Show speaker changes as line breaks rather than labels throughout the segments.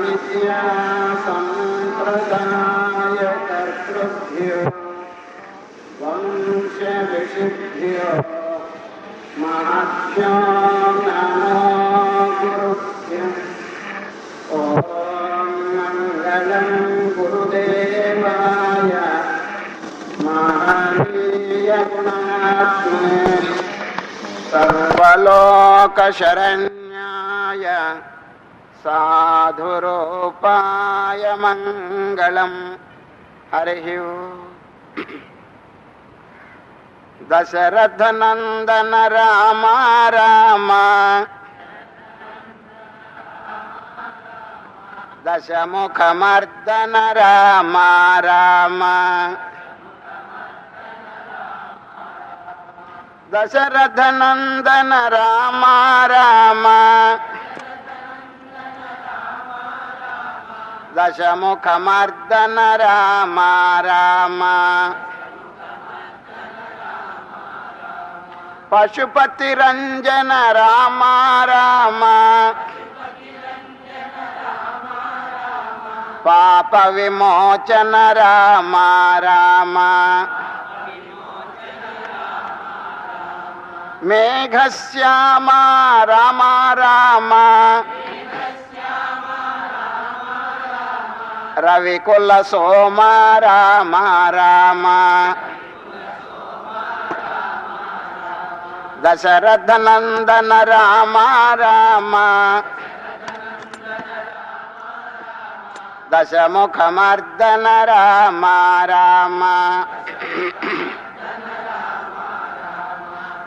मिथ्या सम्प्रदायकर्तृभ्यो वंशविषिभ्यो महत्या नमो गुरुभ्य ॐ मङ्गलं गुरुदेवाय महावीयगुणात्मने सर्वलोकशरण्याय साधुरूपाय मङ्गलम् हरिः। दशरथनन्दन राम राम। दशमुखमर्दन राम राम। दशरथनन्दन राम राम। दशमुखमर्दन राम। राम पशुपतिरञ्जन राम। राम पापविमोचन राम। राम मेघश्यामा राम राम राम। రవి కుల సోమ రామ రామ. దశరథ నందన రామ రామ. దశముఖమర్దన రామ రామ.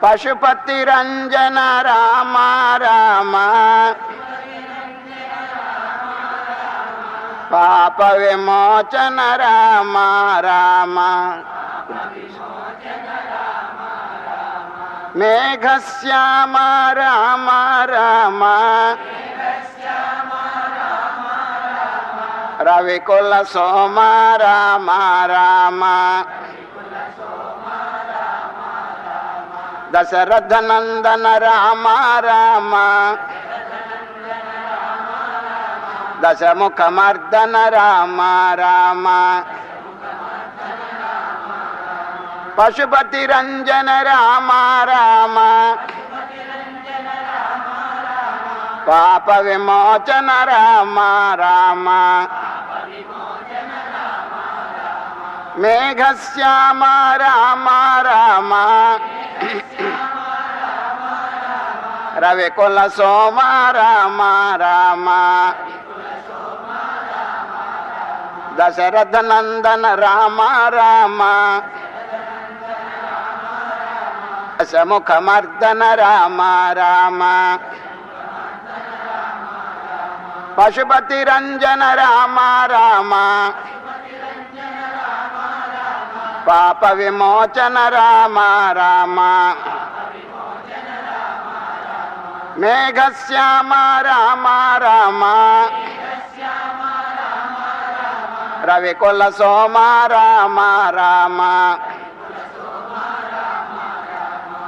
పశుపతి రంజన రామ రామ. పాప విమోచన రామ రామ. మేఘశ్యామ రామ రామ. రవికుల సోమ రామ రామ. దశరథ నందన రామ రామ. राम राम दशरथनन्दन राम राम दशमुखमर्दन राम राम पशुपतिरञ्जन राम राम पापविमोचन राम राम मेघश्याम राम राम रविकुलसोम राम दशरथ नंदन रामा रामा। समुख मर्दन रामा रामा। पशुपति रंजन रामा रामा। पाप विमोचन रामा रामा। मेघ श्यामा रामा रामा। రవికుల సోమ రామ రామ.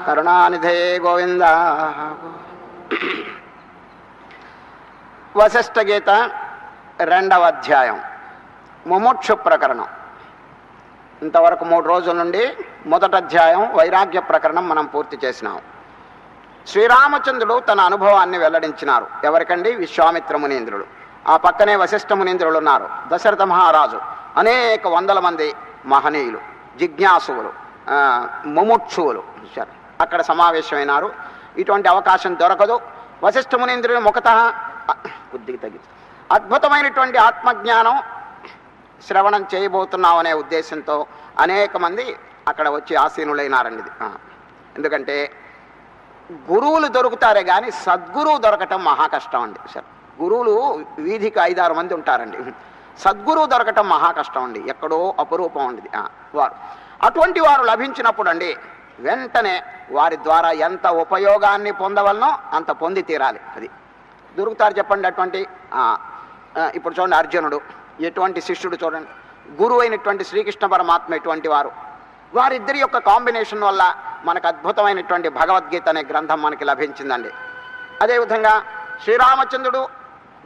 కరుణానిధే గోవింద. వశిష్ట గీత రెండవ అధ్యాయం. ముముక్షు ప్రకరణం. ఇంతవరకు మూడు రోజుల నుండి మొదటి అధ్యాయం వైరాగ్య ప్రకరణం మనం పూర్తి చేసినాం. శ్రీరామచంద్రుడు తన అనుభవాన్ని వెల్లడించినారు. ఎవరికండి? విశ్వామిత్రమునీంద్రుడు ఆ పక్కనే వశిష్ఠ మునీంద్రులు ఉన్నారు. దశరథ మహారాజు. అనేక వందల మంది మహనీయులు జిజ్ఞాసువులు ముముక్షువులు అక్కడ సమావేశమైనారు. ఇటువంటి అవకాశం దొరకదు. వశిష్ఠమునీంద్రుని ముఖత కొద్దిగా తగ్గి అద్భుతమైనటువంటి ఆత్మజ్ఞానం శ్రవణం చేయబోతున్నాం అనే ఉద్దేశంతో అనేక మంది అక్కడ వచ్చి ఆసీనులైనారండి ఎందుకంటే గురువులు దొరుకుతారే కానీ సద్గురువు దొరకటం మహా కష్టం అండి సార్. గురువులు వీధికి ఐదారు మంది ఉంటారండి. సద్గురువు దొరకటం మహా కష్టం అండి ఎక్కడో అపురూపం అండి వారు. అటువంటి వారు లభించినప్పుడు అండి వెంటనే వారి ద్వారా ఎంత ఉపయోగాన్ని పొందవలనో అంత పొంది తీరాలి. అది. దొరుకుతారు చెప్పండి అటువంటి ఇప్పుడు చూడండి అర్జునుడు ఎటువంటి శిష్యుడు చూడండి. గురువు అయినటువంటి శ్రీకృష్ణ పరమాత్మ ఎటువంటి వారు. వారిద్దరి యొక్క కాంబినేషన్ వల్ల మనకు అద్భుతమైనటువంటి భగవద్గీత అనే గ్రంథం మనకి లభించిందండి. అదేవిధంగా శ్రీరామచంద్రుడు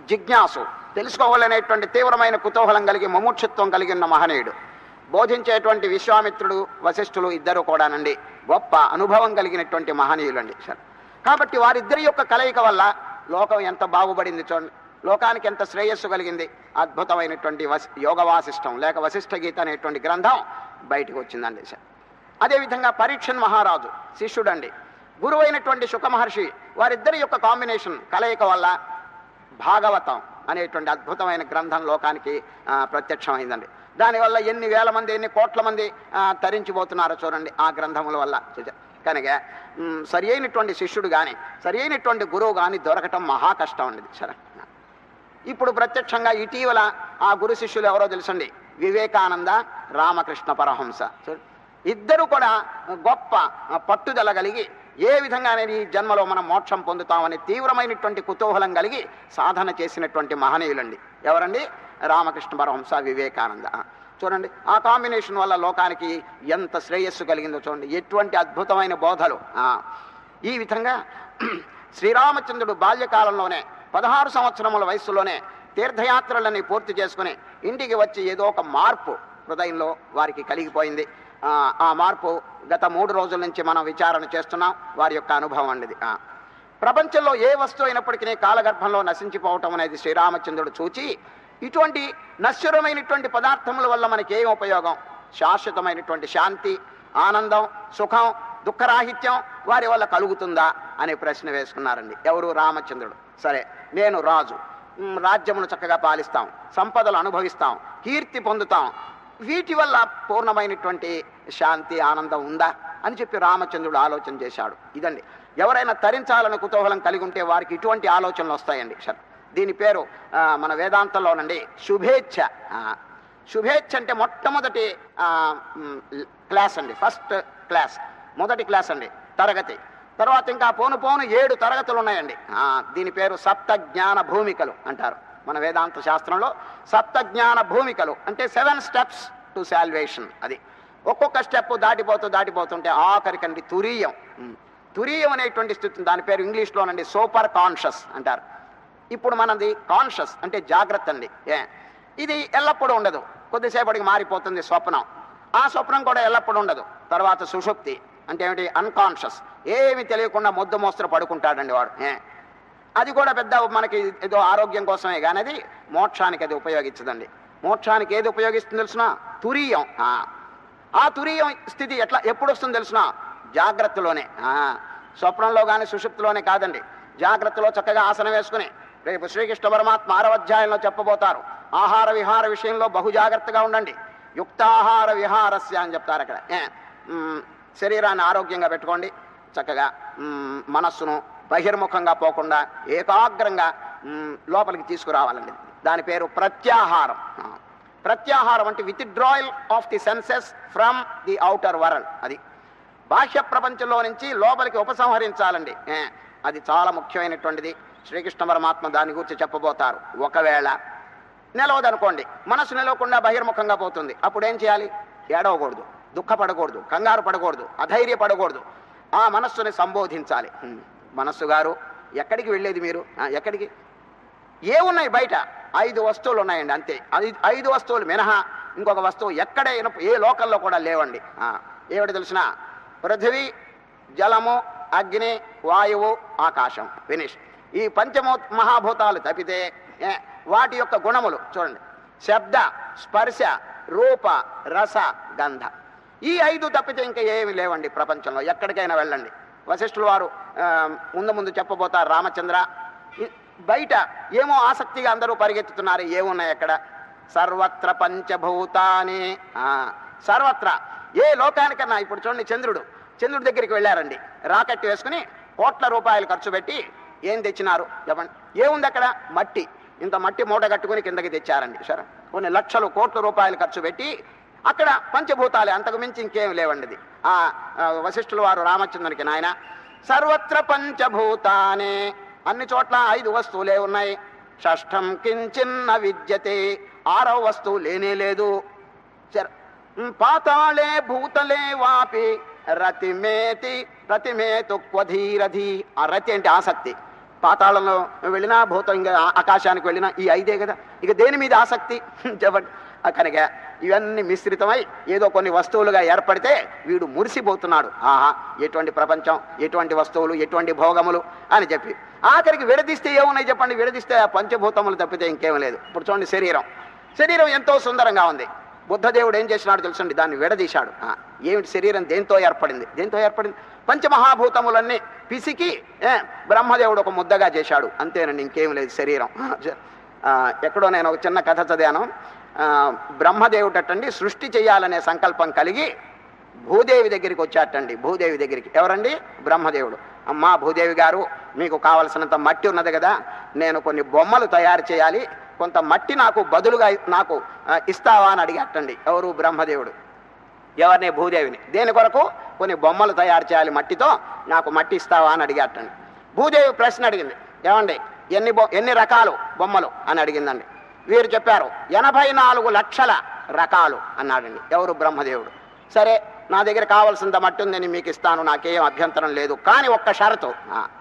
జిజ్ఞాసు తెలుసుకోవాలనేటువంటి తీవ్రమైన కుతూహలం కలిగి ముముక్షత్వం కలిగి ఉన్న మహనీయుడు. బోధించేటువంటి విశ్వామిత్రుడు వశిష్ఠులు ఇద్దరు కూడానండి గొప్ప అనుభవం కలిగినటువంటి మహనీయులండి సార్. కాబట్టి వారిద్దరి యొక్క కలయిక వల్ల లోకం ఎంత బాగుపడింది చూడండి లోకానికి ఎంత శ్రేయస్సు కలిగింది అద్భుతమైనటువంటి వస్ యోగ వాసిష్టం లేక వశిష్ఠ గీత అనేటువంటి గ్రంథం బయటకు వచ్చిందండి సార్. అదేవిధంగా పరీక్షన్ మహారాజు శిష్యుడండి. గురువైనటువంటి శుక మహర్షి వారిద్దరి యొక్క కాంబినేషన్ కలయిక వల్ల భాగవతం అనేటువంటి అద్భుతమైన గ్రంథం లోకానికి ప్రత్యక్షమైందండి. దానివల్ల ఎన్ని వేల మంది ఎన్ని కోట్ల మంది తరించిపోతున్నారో చూడండి ఆ గ్రంథముల వల్ల. కనుక సరి అయినటువంటి శిష్యుడు కానీ సరి అయినటువంటి గురువు కానీ దొరకటం మహా కష్టం అండి. సరే. ఇప్పుడు ప్రత్యక్షంగా ఇటీవల ఆ గురు శిష్యులు ఎవరో తెలుసండి? వివేకానంద రామకృష్ణ పరహంస ఇద్దరు కూడా గొప్ప పట్టుదల కలిగి ఏ విధంగానే ఈ జన్మలో మనం మోక్షం పొందుతామని తీవ్రమైనటువంటి కుతూహలం కలిగి సాధన చేసినటువంటి మహనీయులండి. ఎవరండి? రామకృష్ణ పరహంస వివేకానంద. చూడండి ఆ కాంబినేషన్ వల్ల లోకానికి ఎంత శ్రేయస్సు కలిగిందో చూడండి ఎటువంటి అద్భుతమైన బోధలు. ఈ విధంగా శ్రీరామచంద్రుడు బాల్యకాలంలోనే పదహారు సంవత్సరముల వయస్సులోనే తీర్థయాత్రలని పూర్తి చేసుకుని ఇంటికి వచ్చి ఏదో ఒక మార్పు హృదయంలో వారికి కలిగిపోయింది. ఆ, మార్పు గత మూడు రోజుల నుంచి మనం విచారణ చేస్తున్నాం. వారి యొక్క అనుభవం అండి ప్రపంచంలో ఏ వస్తువు అయినప్పటికీ కాలగర్భంలో నశించిపోవటం అనేది శ్రీరామచంద్రుడు చూచి ఇటువంటి నశ్వరమైనటువంటి పదార్థముల వల్ల మనకి ఏం ఉపయోగం? శాశ్వతమైనటువంటి శాంతి ఆనందం సుఖం దుఃఖరాహిత్యం వారి వల్ల కలుగుతుందా అనే ప్రశ్న వేసుకున్నారండి. ఎవరు? రామచంద్రుడు. సరే నేను రాజు. రాజ్యమును చక్కగా పాలిస్తాం. సంపదలు అనుభవిస్తాం. కీర్తి పొందుతాం. వీటి వల్ల పూర్ణమైనటువంటి శాంతి ఆనందం ఉందా అని చెప్పి రామచంద్రుడు ఆలోచన చేశాడు. ఇదండి. ఎవరైనా తరించాలని కుతూహలం కలిగి ఉంటే వారికి ఇటువంటి ఆలోచనలు వస్తాయండి. సార్. దీని పేరు మన వేదాంతంలోనండి శుభేచ్ఛ. శుభేచ్ఛ అంటే మొట్టమొదటి క్లాస్ అండి. First class. మొదటి క్లాస్ అండి. తరగతి. తర్వాత ఇంకా పోను పోను ఏడు తరగతులు ఉన్నాయండి. దీని పేరు సప్త జ్ఞాన భూమికలు అంటారు. మన వేదాంత శాస్త్రంలో సప్తజ్ఞాన భూమికలు అంటే సెవెన్ స్టెప్స్ టు శాల్వేషన్ అది. ఒక్కొక్క స్టెప్ దాటిపోతూ దాటిపోతుంటే ఆఖరికండి తురీయం. తురీయం అనేటువంటి స్థితి దాని పేరు ఇంగ్లీష్లోనండి సూపర్ కాన్షియస్ అంటారు. ఇప్పుడు మనది కాన్షియస్ అంటే జాగ్రత్త అండి. ఇది ఎల్లప్పుడూ ఉండదు. కొద్దిసేపటికి మారిపోతుంది స్వప్నం. ఆ స్వప్నం కూడా ఎల్లప్పుడూ ఉండదు. తర్వాత సుషుప్తి అంటే ఏమిటి? అన్కాన్షియస్ ఏమి తెలియకుండా ముద్దు మోస్తరు పడుకుంటాడండి వాడు. ఏ? అది కూడా పెద్ద మనకి ఏదో ఆరోగ్యం కోసమే కానీ అది మోక్షానికి అది ఉపయోగించదండి. మోక్షానికి ఏది ఉపయోగిస్తుంది తెలిసిన? తురీయం. ఆ. ఆ తురీయం స్థితి ఎట్లా ఎప్పుడు వస్తుంది తెలిసిన? జాగ్రత్తలోనే. ఆ. స్వప్నంలో కానీ సుషుప్తిలోనే కాదండి. జాగ్రత్తలో చక్కగా ఆసనం వేసుకుని రేపు శ్రీకృష్ణ పరమాత్మ ఆరవ అధ్యాయంలో చెప్పబోతారు. ఆహార విహార విషయంలో బహు జాగ్రత్తగా ఉండండి. యుక్తాహార విహారస్య అని చెప్తారు అక్కడ. శరీరాన్ని ఆరోగ్యంగా పెట్టుకోండి. చక్కగా మనస్సును బహిర్ముఖంగా పోకుండా ఏకాగ్రంగా లోపలికి తీసుకురావాలండి. దాని పేరు ప్రత్యాహారం. ప్రత్యాహారం అంటే withdrawal of the senses from the outer world అది బాహ్య ప్రపంచంలో నుంచి లోపలికి ఉపసంహరించాలండి. అది చాలా ముఖ్యమైనటువంటిది. శ్రీకృష్ణ పరమాత్మ దాని గురించి చెప్పబోతారు. ఒకవేళ నిలవదనుకోండి మనసు నిలవకుండా బహిర్ముఖంగా పోతుంది. అప్పుడు ఏం చేయాలి? ఏడవకూడదు. దుఃఖపడకూడదు కంగారు పడకూడదు అధైర్యపడకూడదు. ఆ మనస్సుని సంబోధించాలి. మనస్సు గారు ఎక్కడికి వెళ్ళేది మీరు? ఎక్కడికి? ఎక్కడికి ఏమున్నాయి బయట? ఐదు వస్తువులు ఉన్నాయండి అంతే. ఐదు ఐదు వస్తువులు మినహా ఇంకొక వస్తువు ఎక్కడైనా ఏ లోకల్లో కూడా లేవండి. ఏమిటి తెలిసిన? పృథివీ జలము అగ్ని వాయువు ఆకాశం. ఫినిష్. ఈ పంచమో మహాభూతాలు తప్పితే ఏ, వాటి యొక్క గుణములు చూడండి. శబ్ద స్పర్శ రూప రస గంధ. ఈ ఐదు తప్పితే ఇంకా ఏమి లేవండి ప్రపంచంలో. ఎక్కడికైనా వెళ్ళండి. వశిష్ఠులు వారు ముందు ముందు చెప్పబోతారు రామచంద్ర. బయట ఏమో ఆసక్తిగా అందరూ పరిగెత్తుతున్నారు ఏమున్నాయి అక్కడ? సర్వత్ర పంచభూతాని సర్వత్ర. ఏ లోకానికన్నా ఇప్పుడు చూడండి చంద్రుడు. చంద్రుడి దగ్గరికి వెళ్ళారండి. రాకెట్ వేసుకుని కోట్ల రూపాయలు ఖర్చు పెట్టి ఏం తెచ్చినారు? చెప్పండి. ఏముంది అక్కడ? మట్టి. ఇంత మట్టి మూట కట్టుకుని కిందకి తెచ్చారండి సరే. కొన్ని లక్షలు కోట్ల రూపాయలు ఖర్చు పెట్టి అక్కడ పంచభూతాలే అంతకు మించి ఇంకేం లేవండిది. ఆ వశిష్ఠుల వారు రామచంద్రునికి నాయన సర్వత్ర పంచభూతానే అన్ని చోట్ల ఐదు వస్తువులే ఉన్నాయి. షష్ఠం కించిన్న విద్యతే ఆరవ వస్తువు లేనే లేదు. పాతాళే భూతలే వాపి రతిమేతి రతిమేతు క్వధీరధి ఆ రతి అంటే ఆసక్తి. పాతాళంలో వెళ్ళినా భూతం ఇంకా ఆకాశానికి వెళ్ళినా ఈ ఐదే కదా. ఇక దేని మీద ఆసక్తి? చెప్పండి. కనుక ఇవన్నీ మిశ్రితమై ఏదో కొన్ని వస్తువులుగా ఏర్పడితే వీడు మురిసిపోతున్నాడు. ఆహా ఎటువంటి ప్రపంచం ఎటువంటి వస్తువులు ఎటువంటి భోగములు అని చెప్పి. ఆఖరికి విడదీస్తే ఏమున్నాయి చెప్పండి? విడదీస్తే ఆ పంచభూతములు తప్పితే ఇంకేం లేదు. ఇప్పుడు చూడండి శరీరం. శరీరం ఎంతో సుందరంగా ఉంది. బుద్ధదేవుడు ఏం చేసినాడు తెలుసండి? దాన్ని విడదీశాడు. ఏమిటి శరీరం? దేంతో ఏర్పడింది? దేంతో ఏర్పడింది? పంచమహాభూతములన్నీ పిసికి బ్రహ్మదేవుడు ఒక ముద్దగా చేశాడు. అంతేనండి ఇంకేం లేదు శరీరం. ఎక్కడో నేను ఒక చిన్న కథ చదివాను. బ్రహ్మదేవుడటండి సృష్టి చేయాలనే సంకల్పం కలిగి భూదేవి దగ్గరికి వచ్చాటండి భూదేవి దగ్గరికి. ఎవరండి? బ్రహ్మదేవుడు. అమ్మా భూదేవి గారు మీకు కావలసినంత మట్టి ఉన్నది కదా. నేను కొన్ని బొమ్మలు తయారు చేయాలి. కొంత మట్టి నాకు బదులుగా నాకు ఇస్తావా అని అడిగట్టండి ఎవరు? బ్రహ్మదేవుడు. ఎవరిని? భూదేవిని. దేని కొరకు? కొన్ని బొమ్మలు తయారు చేయాలి మట్టితో. నాకు మట్టి ఇస్తావా అని అడిగట్టండి భూదేవి ప్రశ్న అడిగింది. ఏమండి? ఎన్ని బొ ఎన్ని రకాలు బొమ్మలు? అని అడిగిందండి. వీరు చెప్పారు ఎనభై నాలుగు లక్షల రకాలు అన్నాడండి ఎవరు బ్రహ్మదేవుడు? సరే నా దగ్గర కావాల్సినంత మట్టి ఉందని మీకు ఇస్తాను నాకేం అభ్యంతరం లేదు. కానీ ఒక్క షరతు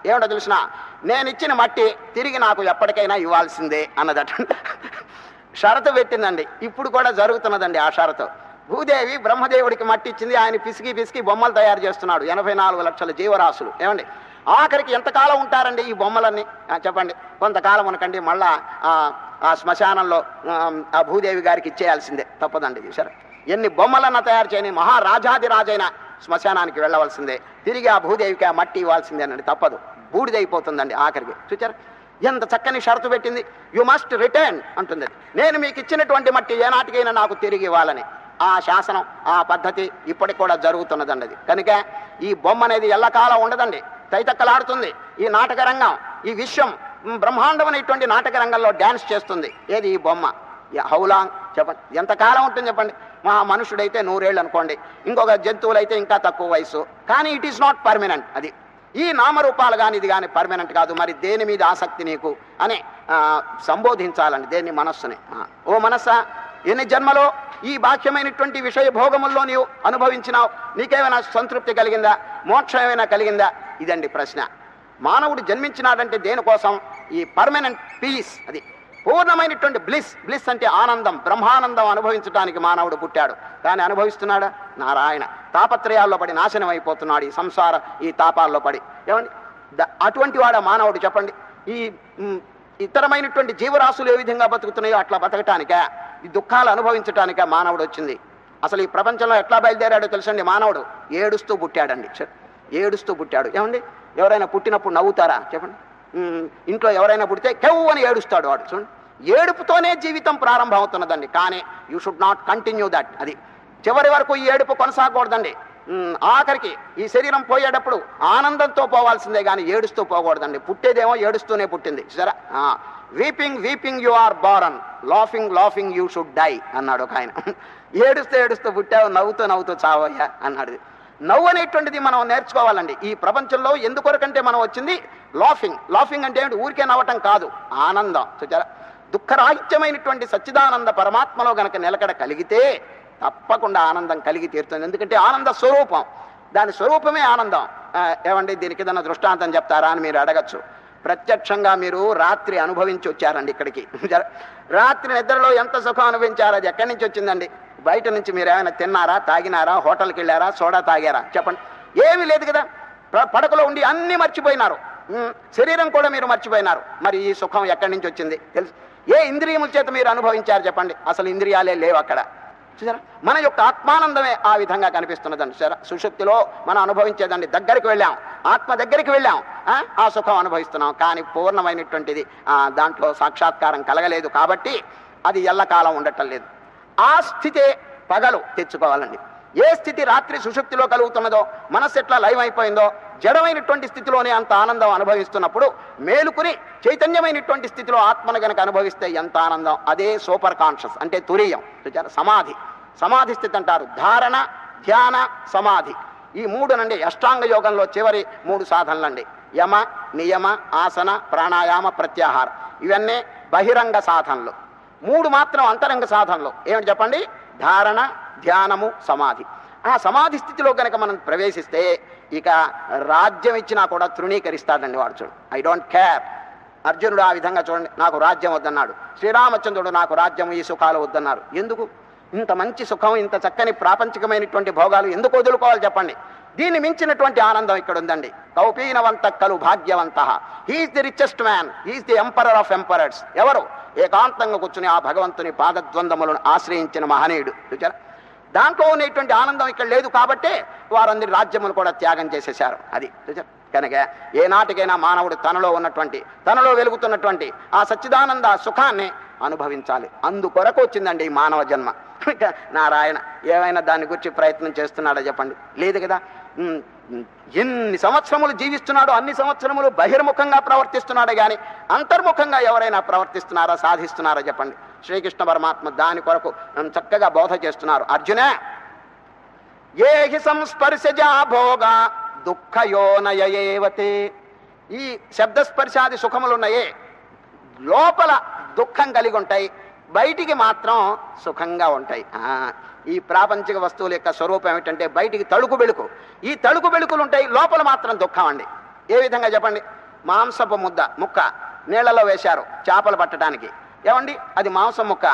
ఏమిటో తెలిసిన? నేను ఇచ్చిన మట్టి తిరిగి నాకు ఎప్పటికైనా ఇవ్వాల్సిందే అన్నదట. షరతు పెట్టిందండి. ఇప్పుడు కూడా జరుగుతున్నదండి ఆ షరతు. భూదేవి బ్రహ్మదేవుడికి మట్టి ఇచ్చింది ఆయన పిసికి పిసికి బొమ్మలు తయారు చేస్తున్నాడు. ఎనభై నాలుగు లక్షల జీవరాశులు. ఏమండి? ఆఖరికి ఎంతకాలం ఉంటారండి ఈ బొమ్మలన్నీ? చెప్పండి. కొంతకాలం అనకండి మళ్ళా ఆ, ఆ శ్మశానంలో ఆ, భూదేవి గారికి ఇచ్చేయాల్సిందే. తప్పదండి ఇది ఎన్ని బొమ్మలన్నా తయారు చేయని మహారాజాదిరాజైన శ్మశానానికి వెళ్ళవలసిందే. తిరిగి ఆ భూదేవికి ఆ మట్టి ఇవ్వాల్సిందేనండి తప్పదు. బూడిదైపోతుందండి ఆఖరికి. చూచారు ఎంత చక్కని షరతు పెట్టింది. యు మస్ట్ రిటర్న్ అంటుంది. నేను మీకు ఇచ్చినటువంటి మట్టి ఏనాటికైనా నాకు తిరిగి ఇవ్వాలని. ఆ శాసనం ఆ పద్ధతి ఇప్పటికి కూడా జరుగుతున్నదండి అది. కనుక ఈ బొమ్మ అనేది ఎల్లకాలం ఉండదండి. తైతక్కలాడుతుంది. ఈ నాటక రంగం ఈ విశ్వం బ్రహ్మాండమైనటువంటి నాటక రంగంలో డ్యాన్స్ చేస్తుంది. ఏది ఈ బొమ్మ? హౌలాంగ్ చెప్పండి ఎంతకాలం ఉంటుంది చెప్పండి? మా మనుషుడైతే నూరేళ్ళు అనుకోండి. ఇంకొక జంతువులైతే ఇంకా తక్కువ వయసు. కానీ ఇట్ ఈస్ నాట్ పర్మనెంట్ అది. ఈ నామరూపాలు కానీ ఇది కానీ పర్మనెంట్ కాదు. మరి దేని మీద ఆసక్తి నీకు? అని సంబోధించాలండి దేన్ని మనస్సుని. ఓ మనస్సా ఎన్ని జన్మలో ఈ బాహ్యమైనటువంటి విషయ భోగముల్లో నీవు అనుభవించినావు? నీకేమైనా సంతృప్తి కలిగిందా? మోక్షం ఏమైనా కలిగిందా? ఇదండి ప్రశ్న. మానవుడు జన్మించినాడంటే దేనికోసం? ఈ పర్మనెంట్ పీస్ అది పూర్ణమైనటువంటి బ్లిస్ బ్లిస్ అంటే ఆనందం బ్రహ్మానందం అనుభవించడానికి మానవుడు పుట్టాడు. కానీ అనుభవిస్తున్నాడా? నారాయణ. తాపత్రయాల్లో పడి నాశనం అయిపోతున్నాడు ఈ సంసార ఈ తాపాల్లో పడి. ఏమండి? అటువంటి వాడ మానవుడు చెప్పండి. ఈ ఇతరమైనటువంటి జీవరాశులు ఏ విధంగా బతుకుతున్నాయో అట్లా బతకటానికే? ఈ దుఃఖాలు అనుభవించటానికే మానవుడు వచ్చింది. అసలు ఈ ప్రపంచంలో ఎట్లా బయలుదేరాడో తెలుసండి? మానవుడు ఏడుస్తూ పుట్టాడండి. ఏడుస్తూ పుట్టాడు. ఏమండి? ఎవరైనా పుట్టినప్పుడు నవ్వుతారా? చెప్పండి. ఇంట్లో ఎవరైనా పుడితే కెవ్వు అని ఏడుస్తాడు వాడు. చూడండి. ఏడుపుతోనే జీవితం ప్రారంభం అవుతున్నదండి కానీ you should not continue that అది చివరి వరకు ఈ ఏడుపు కొనసాగకూడదండి. ఆఖరికి ఈ శరీరం పోయేటప్పుడు ఆనందంతో పోవాల్సిందే కానీ ఏడుస్తూ పోకూడదండి. పుట్టేదేమో ఏడుస్తూనే పుట్టింది. సరే weeping weeping you are born laughing laughing you should die అన్నాడు ఒక ఆయన. ఏడుస్తూ ఏడుస్తూ పుట్టావు నవ్వుతూ నవ్వుతూ చావయ్యా అన్నాడు. నవ్వు అనేటువంటిది మనం నేర్చుకోవాలండి. ఈ ప్రపంచంలో ఎందుకొరకంటే మనం వచ్చింది లాఫింగ్ లాఫింగ్ అంటే ఏమిటి? ఊరికే నవ్వటం కాదు. ఆనందం. చూచారా? దుఃఖరాహిత్యమైనటువంటి సచ్చిదానంద పరమాత్మలో గనక నిలకడ కలిగితే తప్పకుండా ఆనందం కలిగి తీరుతుంది. ఎందుకంటే ఆనంద స్వరూపం. దాని స్వరూపమే ఆనందం. ఏమండి? దీనికి ఏదైనా దృష్టాంతం చెప్తారా అని మీరు అడగచ్చు. ప్రత్యక్షంగా మీరు రాత్రి అనుభవించి వచ్చారండి ఇక్కడికి. రాత్రి నిద్రలో ఎంత సుఖం అనుభవించారు? అది ఎక్కడి నుంచి వచ్చిందండి? బయట నుంచి మీరు ఏమైనా తిన్నారా తాగినారా హోటల్కి వెళ్ళారా సోడా తాగారా? చెప్పండి. ఏమీ లేదు కదా. పడకలో ఉండి అన్ని మర్చిపోయినారు. శరీరం కూడా మీరు మర్చిపోయినారు. మరి ఈ సుఖం ఎక్కడి నుంచి వచ్చింది? తెలుసు. ఏ ఇంద్రియముల చేత మీరు అనుభవించారు చెప్పండి. అసలు ఇంద్రియాలే లేవు అక్కడ. చూసారా? మన యొక్క ఆత్మానందమే ఆ విధంగా కనిపిస్తున్నదండి. చూసారా? సుశక్తిలో మనం అనుభవించేదండి. దగ్గరికి వెళ్ళాం. ఆత్మ దగ్గరికి వెళ్ళాం. ఆ? సుఖం అనుభవిస్తున్నాం. కానీ పూర్ణమైనటువంటిది దాంట్లో సాక్షాత్కారం కలగలేదు. కాబట్టి అది ఎల్లకాలం ఉండటం లేదు. ఆ స్థితే పగలు తెచ్చుకోవాలండి. ఏ స్థితి రాత్రి సుశక్తిలో కలుగుతున్నదో మనస్సు ఎట్లా లైవ్ అయిపోయిందో జడమైనటువంటి స్థితిలోనే అంత ఆనందం అనుభవిస్తున్నప్పుడు మేలుకుని చైతన్యమైనటువంటి స్థితిలో ఆత్మను గనక అనుభవిస్తే ఎంత ఆనందం? అదే సూపర్ కాన్షియస్ అంటే తురీయం సమాధి. సమాధి స్థితి అంటారు. ధారణ ధ్యాన సమాధి. ఈ మూడు నండి అష్టాంగ యోగంలో చివరి మూడు సాధనలండి. యమ నియమ ఆసన ప్రాణాయామ ప్రత్యాహార. ఇవన్నీ బహిరంగ సాధనలు. మూడు మాత్రం అంతరంగ సాధనలు. ఏమిటి చెప్పండి? ధారణ ధ్యానము సమాధి. ఆ సమాధి స్థితిలో కనుక మనం ప్రవేశిస్తే ఇక రాజ్యం ఇచ్చినా కూడా తృణీకరిస్తాడండి వాడు చూడు ఐ డోంట్ కేర్ అర్జునుడు ఆ విధంగా చూడండి నాకు రాజ్యం వద్దన్నాడు. శ్రీరామచంద్రుడు నాకు రాజ్యం ఈ సుఖాలు వద్దన్నారు. ఎందుకు? ఇంత మంచి సుఖం ఇంత చక్కని ప్రాపంచికమైనటువంటి భోగాలు ఎందుకు వదులుకోవాలి చెప్పండి? దీన్ని మించినటువంటి ఆనందం ఇక్కడ ఉందండి కౌపీనవంత కలు భాగ్యవంత. He's the richest man he's the emperor of emperors ఎవరు? ఏకాంతంగా కూర్చుని ఆ భగవంతుని పాదద్వందములను ఆశ్రయించిన మహనీయుడు. చూచారా? దాంట్లో ఉన్నటువంటి ఆనందం ఇక్కడ లేదు కాబట్టే వారందరి రాజ్యములు కూడా త్యాగం చేసేశారు. అది చూచారు? కనుక ఏనాటికైనా మానవుడు తనలో ఉన్నటువంటి తనలో వెలుగుతున్నటువంటి ఆ సచ్చిదానంద సుఖాన్ని అనుభవించాలి. అందుకొరకు వచ్చిందండి ఈ మానవ జన్మ. నారాయణ ఏమైనా దాని గురించి ప్రయత్నం చేస్తున్నాడా చెప్పండి. లేదు కదా? ఎన్ని సంవత్సరములు జీవిస్తున్నాడో అన్ని సంవత్సరములు బహిర్ముఖంగా ప్రవర్తిస్తున్నాడు కానీ అంతర్ముఖంగా ఎవరైనా ప్రవర్తిస్తున్నారా సాధిస్తున్నారా చెప్పండి. శ్రీకృష్ణ పరమాత్మ దాని కొరకు చక్కగా బోధ చేస్తున్నారు. అర్జునే ఏ హి సంస్పర్శజా భోగ దుఃఖయోనయేవతే ఈ శబ్దస్పర్శాది సుఖములున్నాయే. లోపల దుఃఖం కలిగి ఉంటాయి బయటికి మాత్రం సుఖంగా ఉంటాయి. ఆ, ఈ ప్రాపంచిక వస్తువుల యొక్క స్వరూపం ఏమిటంటే బయటికి తడుకు బెళుకు. ఈ తడుకు బెళుకులు ఉంటాయి లోపల మాత్రం దుఃఖం అండి. ఏ విధంగా చెప్పండి? మాంసపు ముద్ద ముక్క నీళ్ళలో వేశారు చేపలు పట్టడానికి. ఏమండి? అది మాంసం ముక్క.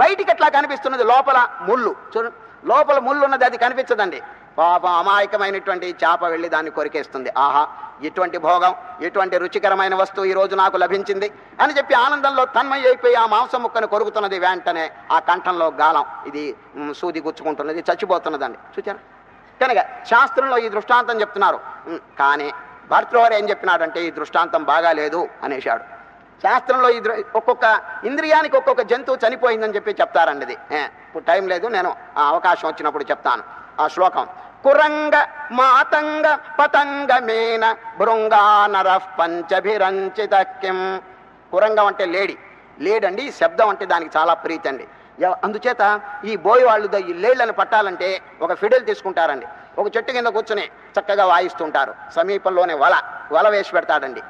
బయటికి ఎట్లా కనిపిస్తున్నది? లోపల ముళ్ళు. చూడండి లోపల ముళ్ళు ఉన్నది అది కనిపించదండి. పాపం అమాయకమైనటువంటి చేప వెళ్ళి దాన్ని కొరికేస్తుంది. ఆహా ఇటువంటి భోగం ఇటువంటి రుచికరమైన వస్తువు ఈ రోజు నాకు లభించింది అని చెప్పి ఆనందంలో తన్మయ అయిపోయి ఆ మాంసం ముక్కను కొరుకుతున్నది వెంటనే ఆ కంఠంలో గాలం. ఇది సూది గుచ్చుకుంటున్నది చచ్చిపోతున్నదండి. చూచారా? కనుక శాస్త్రంలో ఈ దృష్టాంతం చెప్తున్నారు. కానీ భర్తృవారు ఏం చెప్పినాడంటే ఈ దృష్టాంతం బాగాలేదు అనేశాడు. శాస్త్రంలో ఈ ఒక్కొక్క ఇంద్రియానికి ఒక్కొక్క జంతువు చనిపోయిందని చెప్పి చెప్తారండి ఇది. ఇప్పుడు టైం లేదు నేను ఆ అవకాశం వచ్చినప్పుడు చెప్తాను. ఆ శ్లోకం కురంగ మాతంగ పతంగ మేన భృంగానర పంచభిరంచిత కిం. కురంగం అంటే లేడి. లేడండి శబ్దం అంటే దానికి చాలా ప్రీతి అండి. అందుచేత ఈ బోయి వాళ్ళు ఈ లేళ్ళను పట్టాలంటే ఒక ఫిడెల్ తీసుకుంటారండి. ఒక చెట్టు కింద కూర్చుని చక్కగా వాయిస్తుంటారు. సమీపంలోనే వల వల వేసి పెడతాడండి.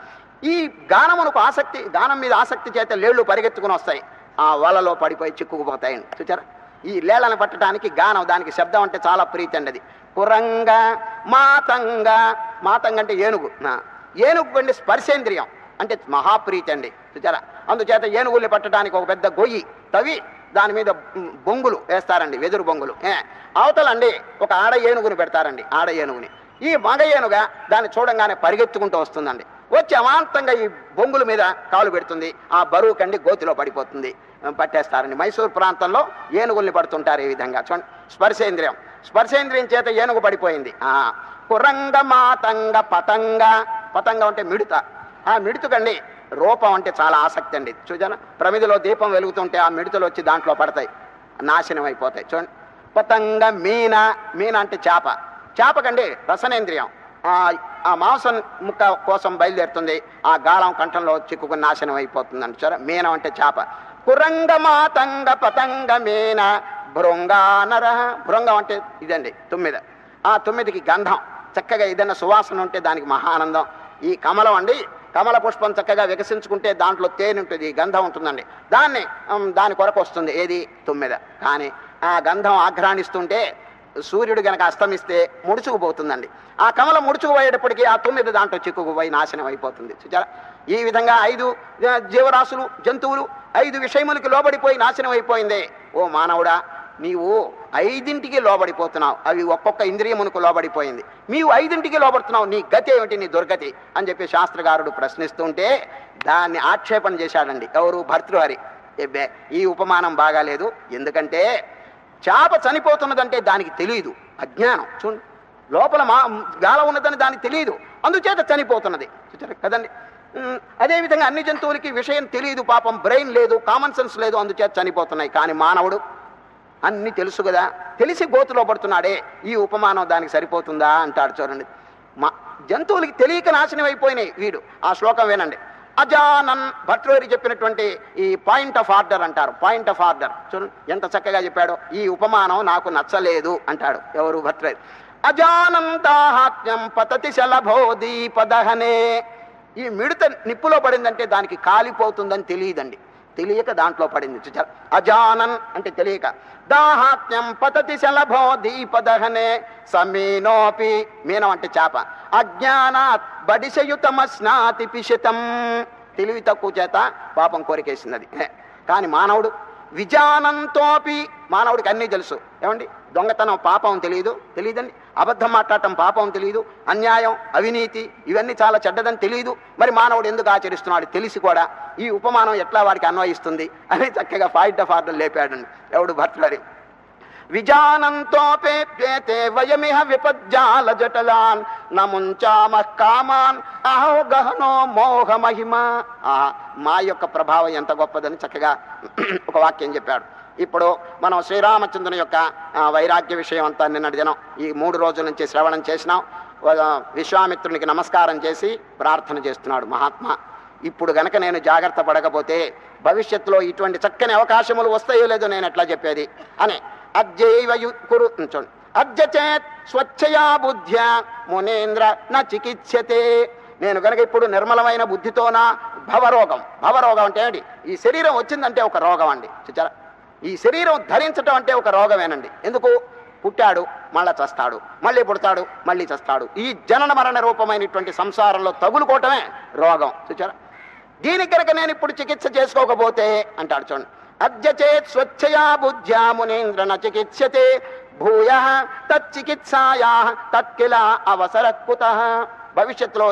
ఈ గానమునకు ఆసక్తి గానం మీద ఆసక్తి చేత లేళ్ళు పరిగెత్తుకుని వస్తాయి. ఆ వలలో పడిపోయి చిక్కుకుపోతాయండి. చూచారా? ఈ లేళ్ళను పట్టడానికి గానం దానికి శబ్దం అంటే చాలా ప్రీతి అండి అది. కురంగ మాతంగ మాతంగ అంటే ఏనుగు. ఏనుగు అండి స్పర్శేంద్రియం. అంటే మహాప్రీతి అండి. చూచారా? అందుచేత ఏనుగుల్ని పట్టడానికి ఒక పెద్ద గొయ్యి తవి దాని మీద బొంగులు వేస్తారండి వెదురు బొంగులు. అవతలండి ఒక ఆడ ఏనుగుని పెడతారండి ఆడ ఏనుగుని. ఈ మగ ఏనుగ దాన్ని చూడంగానే పరిగెత్తుకుంటూ వస్తుందండి. వచ్చి అమాంతంగా ఈ బొంగుల మీద కాలు పెడుతుంది ఆ బరువు కండి గోతిలో పడిపోతుంది పట్టేస్తారండి. మైసూర్ ప్రాంతంలో ఏనుగుల్ని పడుతుంటారు ఈ విధంగా. చూడండి స్పర్శేంద్రియం. స్పర్శేంద్రియం చేత ఏనుగు పడిపోయింది. ఆ కురంగ మాతంగ పతంగ. పతంగ అంటే మిడత. ఆ మిడుతుకండి రూపం అంటే చాలా ఆసక్తి అండి. చూజన ప్రమిదిలో దీపం వెలుగుతుంటే ఆ మిడతలు వచ్చి దాంట్లో పడతాయి. నాశనం అయిపోతాయి. చూడండి. పతంగ మీన. మీన అంటే చేప. చేపకండి రసనేంద్రియం. ఆ ఆ మాంసం ముక్క కోసం బయలుదేరుతుంది. ఆ గాలం కంఠంలో చిక్కుకుని నాశనం అయిపోతుంది చూడ మీనం అంటే చేప. కురంగ మాతంగ పతంగ మీన. భృంగానర భృంగం అంటే ఇదండి తొమ్మిది. ఆ తొమ్మిదికి గంధం. చక్కగా ఏదైనా సువాసన ఉంటే దానికి మహానందం. ఈ కమలం అండి కమల పుష్పం చక్కగా వికసించుకుంటే దాంట్లో తేనె ఉంటుంది గంధం ఉంటుందండి. దాన్ని దాని కొరకు వస్తుంది ఏది? తొమ్మిద. కానీ ఆ గంధం ఆఘ్రాణిస్తుంటే సూర్యుడు గనక అస్తమిస్తే ముడుచుకుపోతుందండి. ఆ కమలం ముడుచుకుపోయేటప్పటికీ ఆ తొమ్మిది దాంట్లో చిక్కుకుపోయి నాశనం అయిపోతుంది. చూచారా? ఈ విధంగా ఐదు జీవరాశులు జంతువులు ఐదు విషయములకి లోబడిపోయి నాశనం అయిపోయింది. ఓ మానవుడా నీవు ఐదింటికి లోబడిపోతున్నావు. అవి ఒక్కొక్క ఇంద్రియమునకు లోబడిపోయింది. నీవు ఐదింటికి లోబడుతున్నావు. నీ గతి ఏమిటి? నీ దుర్గతి అని చెప్పి శాస్త్రకారుడు ప్రశ్నిస్తుంటే దాన్ని ఆక్షేపణ చేశాడండి. ఎవరు? భర్తృహరి. ఎబ్బే ఈ ఉపమానం బాగాలేదు. ఎందుకంటే చేప చనిపోతున్నదంటే దానికి తెలియదు అజ్ఞానం. చూడండి లోపల మా గాల ఉన్నదని దానికి తెలియదు అందుచేత చనిపోతున్నది. చూచారు కదండి? అదేవిధంగా అన్ని జంతువులకి విషయం తెలియదు పాపం బ్రెయిన్ లేదు కామన్ సెన్స్ లేదు అందుచేత చనిపోతున్నాయి. కానీ మానవుడు అన్ని తెలుసు కదా. తెలిసి గోతులో పడుతున్నాడే. ఈ ఉపమానం దానికి సరిపోతుందా అంటాడు చూడండి. మా జంతువులకి తెలియక నాశనం అయిపోయినాయి వీడు. ఆ శ్లోకం వినండి. అజానన్ భట్రోరి చెప్పినటువంటి ఈ పాయింట్ ఆఫ్ ఆర్డర్ అంటారు. Point of order. చూడండి ఎంత చక్కగా చెప్పాడో. ఈ ఉపమానం నాకు నచ్చలేదు అంటాడు ఎవరు భర్తృహరి అజానంతాహాత్మ్యం పతతి శలభో దీపదహనే. ఈ మిడత నిప్పులో పడిందంటే దానికి కాలిపోతుందని తెలియదండి. తెలియక దాంట్లో పడింది. చూచారు అజానన్ అంటే తెలియక. దాహాత్యం పతతి శలభో దీపదహనే సమీనోపి మీనం అంటే చేప. అజ్ఞానాత్ బడిశయుతమస్నాతి పిషితం తెలివి తక్కువ చేత పాపం కోరికేసింది అది కానీ మానవుడు విజానంతోపి మానవుడికి అన్నీ తెలుసు. ఏమండి? దొంగతనం పాపం తెలియదు. తెలియదండి? అబద్ధం మాట్లాడటం పాపం తెలియదు అన్యాయం అవినీతి ఇవన్నీ చాలా చెడ్డదని తెలియదు మరి మానవుడు ఎందుకు ఆచరిస్తున్నాడు తెలిసి కూడా ఈ ఉపమానం ఎట్లా వాడికి అన్వయిస్తుంది అని చక్కగా పాయింట్ ఆఫ్ ఆర్డర్ లేపాడండి ఎవడు భర్తడి విజానంతోపేప్యేతే వయమిహ విపజ్జాల జటలాన్ నముంచామ కామాన్ అహో గహనో మోహ మహిమ. ఆ మా యొక్క ప్రభావం ఎంత గొప్పదని చక్కగా ఒక వాక్యం చెప్పాడు. ఇప్పుడు మనం శ్రీరామచంద్రుని యొక్క వైరాగ్య విషయం అంతా నిన్నటి దినం ఈ మూడు రోజుల నుంచి శ్రవణం చేసినాం. విశ్వామిత్రునికి నమస్కారం చేసి ప్రార్థన చేస్తున్నాడు మహాత్మ. ఇప్పుడు గనక నేను జాగ్రత్త పడకపోతే భవిష్యత్తులో ఇటువంటి చక్కని అవకాశములు వస్తాయో లేదో నేను ఎట్లా చెప్పేది? అని అద్యైవ కురు చూడండి అద్యచేత్ స్వచ్ఛయా బుద్ధ్య మునేంద్ర నా చికిత్సతే నేను గనక ఇప్పుడు నిర్మలమైన బుద్ధితోనా భవరోగం. భవరోగం అంటే ఏంటి? ఈ శరీరం వచ్చిందంటే ఒక రోగం అండి. చూచారా? ఈ శరీరం ధరించటం అంటే ఒక రోగమేనండి. ఎందుకు? పుట్టాడు మళ్ళా చస్తాడు మళ్ళీ పుడతాడు మళ్ళీ చస్తాడు. ఈ జనన మరణ రూపమైనటువంటి సంసారంలో తగులుకోవటమే రోగం. చూచారా? దీనికి కనుక నేను ఇప్పుడు చికిత్స చేసుకోకపోతే అంటాడు చూడండి అద్యచేత్ స్వచ్ఛయా బుద్ధ్యా మునీంద్రన చికిత్సతే భూయ తచ్చికిత్సాయా తత్కిలా అవసర కుత భవిష్యత్తులో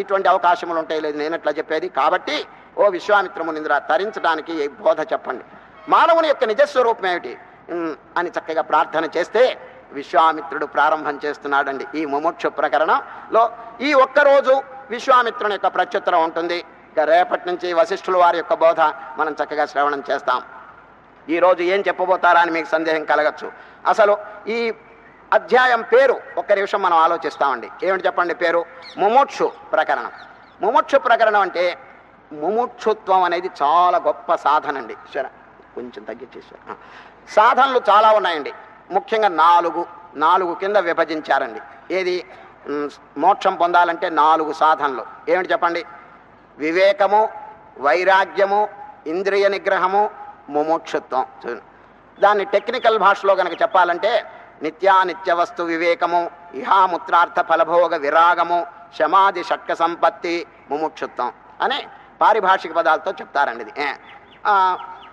ఇటువంటి అవకాశములు ఉంటాయి లేదు నేను ఎట్లా చెప్పేది. కాబట్టి ఓ విశ్వామిత్ర మునీంద్ర తరించడానికి ఈ బోధ చెప్పండి. మానవుని యొక్క నిజస్వరూపం ఏమిటి? ఉమ్, అని చక్కగా ప్రార్థన చేస్తే విశ్వామిత్రుడు ప్రారంభం చేస్తున్నాడండి. ఈ ముముక్షు ప్రకరణంలో ఈ ఒక్కరోజు విశ్వామిత్రుని యొక్క ప్రత్యుత్తరం ఉంటుంది. ఇక రేపటి నుంచి వశిష్ఠుల వారి యొక్క బోధ మనం చక్కగా శ్రవణం చేస్తాం. ఈ రోజు ఏం చెప్పబోతారా అని మీకు సందేహం కలగచ్చు. అసలు ఈ అధ్యాయం పేరు ఒక్క నిమిషం మనం ఆలోచిస్తామండి. ఏమిటి చెప్పండి పేరు? ముముక్షు ప్రకరణం. ముముక్షు ప్రకరణం అంటే ముముక్షుత్వం అనేది చాలా గొప్ప సాధన అండి సరే. కొంచెం తగ్గించేశారు సాధనలు చాలా ఉన్నాయండి. ముఖ్యంగా నాలుగు నాలుగు కింద విభజించారండి. ఏది? మోక్షం పొందాలంటే నాలుగు సాధనలు. ఏమిటి చెప్పండి? వివేకము వైరాగ్యము ఇంద్రియ నిగ్రహము ముమోక్షత్వం. దాన్ని టెక్నికల్ భాషలో కనుక చెప్పాలంటే నిత్యానిత్య వస్తు వివేకము ఇహాముత్రార్థ ఫలభోగ విరాగము శమాది షట్క సంపత్తి ముముక్షుత్వం అని పారిభాషిక పదాలతో చెప్తారండి ఇది.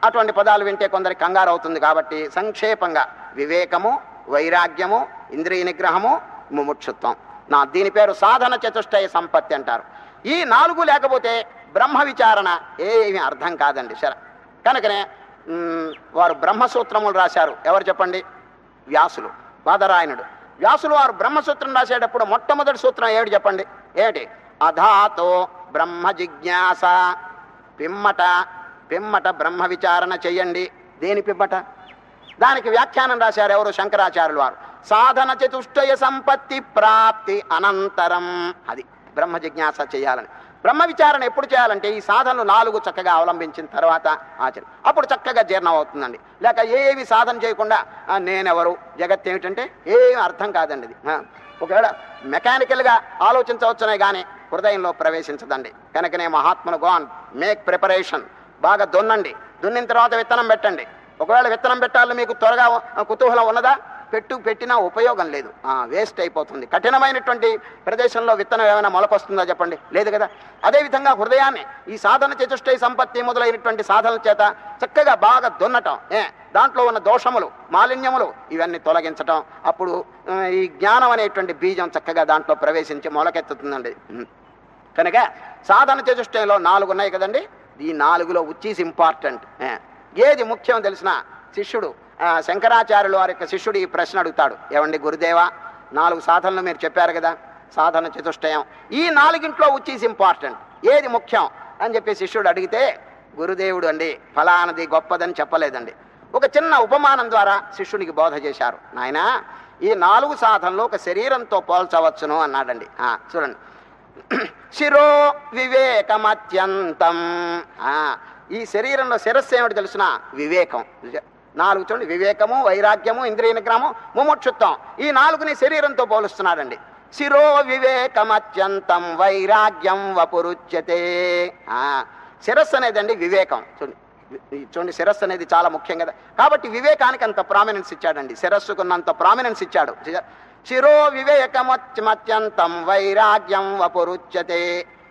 అటువంటి పదాలు వింటే కొందరికి కంగారు అవుతుంది కాబట్టి సంక్షేపంగా వివేకము వైరాగ్యము ఇంద్రియ నిగ్రహము ముముక్షుత్వం. నా దీని పేరు సాధన చతుష్టయ సంపత్తి అంటారు. ఈ నాలుగు లేకపోతే బ్రహ్మ విచారణ ఏమీ అర్థం కాదండి సరే కనుకనే వారు బ్రహ్మసూత్రములు రాశారు. ఎవరు చెప్పండి? వ్యాసులు బాదరాయణుడు వ్యాసులు వారు బ్రహ్మసూత్రం రాసేటప్పుడు మొట్టమొదటి సూత్రం ఏమిటి చెప్పండి? ఏమిటి? అధాతో బ్రహ్మ జిజ్ఞాస పిమ్మట పిమ్మట బ్రహ్మ విచారణ చెయ్యండి. దేని పిమ్మట? దానికి వ్యాఖ్యానం రాశారు ఎవరు? శంకరాచార్యులు వారు. సాధన చతుష్టయ సంపత్తి ప్రాప్తి అనంతరం. అది బ్రహ్మ జిజ్ఞాస చేయాలని. బ్రహ్మ విచారణ ఎప్పుడు చేయాలంటే ఈ సాధనలు నాలుగు చక్కగా అవలంబించిన తర్వాత ఆచరణ. అప్పుడు చక్కగా జీర్ణం అవుతుందండి. లేక ఏవి సాధన చేయకుండా నేనెవరు? జగత్ ఏమిటంటే ఏమి అర్థం కాదండి ఇది. ఒకవేళ మెకానికల్గా ఆలోచించవచ్చునే కానీ హృదయంలో ప్రవేశించదండి. కనుకనే మహాత్ములు గోన్ మేక్ ప్రిపరేషన్ బాగా దున్నండి. దున్నిన తర్వాత విత్తనం పెట్టండి. ఒకవేళ విత్తనం పెట్టాలని మీకు త్వరగా కుతూహలం ఉన్నదా? పెట్టు పెట్టినా ఉపయోగం లేదు. వేస్ట్ అయిపోతుంది. కఠినమైనటువంటి ప్రదేశంలో విత్తనం ఏమైనా మొలకొస్తుందా చెప్పండి? లేదు కదా? అదేవిధంగా హృదయాన్ని ఈ సాధన చతుష్టయ సంపత్తి మొదలైనటువంటి సాధనల చేత చక్కగా బాగా దున్నటం ఏ దాంట్లో ఉన్న దోషములు మాలిన్యములు ఇవన్నీ తొలగించటం అప్పుడు ఈ జ్ఞానం అనేటువంటి బీజం చక్కగా దాంట్లో ప్రవేశించి మొలకెత్తుతుందండి. కనుక సాధన చతుష్టయంలో నాలుగు ఉన్నాయి కదండి? ఈ నాలుగులో ఉచ్చీస్ ఇంపార్టెంట్ ఏది ముఖ్యం తెలిసిన శిష్యుడు శంకరాచార్యులు వారి యొక్క శిష్యుడు ఈ ప్రశ్న అడుగుతాడు. ఏమండి గురుదేవా? నాలుగు సాధనలు మీరు చెప్పారు కదా సాధన చతుష్టయం. ఈ నాలుగింట్లో ఉచ్చీస్ ఇంపార్టెంట్ ఏది ముఖ్యం? అని చెప్పి శిష్యుడు అడిగితే గురుదేవుడు అండి ఫలానది గొప్పదని చెప్పలేదండి. ఒక చిన్న ఉపమానం ద్వారా శిష్యునికి బోధ చేశారు. నాయనా ఈ నాలుగు సాధనలు ఒక శరీరంతో పోల్చవచ్చును అన్నాడండి. చూడండి. శిరో వివేకమత్యంతం. ఆ, ఈ శరీరంలో శిరస్సు ఏమిటి తెలుసిన? వివేకం. నాలుగు చూడండి. వివేకము వైరాగ్యము ఇంద్రియ నిగ్రహము ముముక్షుత్వం. ఈ నాలుగుని శరీరంతో పోలుస్తున్నాడండి. శిరో వివేకమత్యంతం వైరాగ్యం వపురుచ్యతే. ఆ, శిరస్సు అనేదండి వివేకం. చూడండి. చూడండి శిరస్సు అనేది చాలా ముఖ్యం కదా. కాబట్టి వివేకానికి అంత ప్రామినెన్స్ ఇచ్చాడండి. శిరస్సుకున్నంత ప్రామినెన్స్ ఇచ్చాడు. శిరో వివేకమత్యంతం వైరాగ్యం వపురుచ్యతే.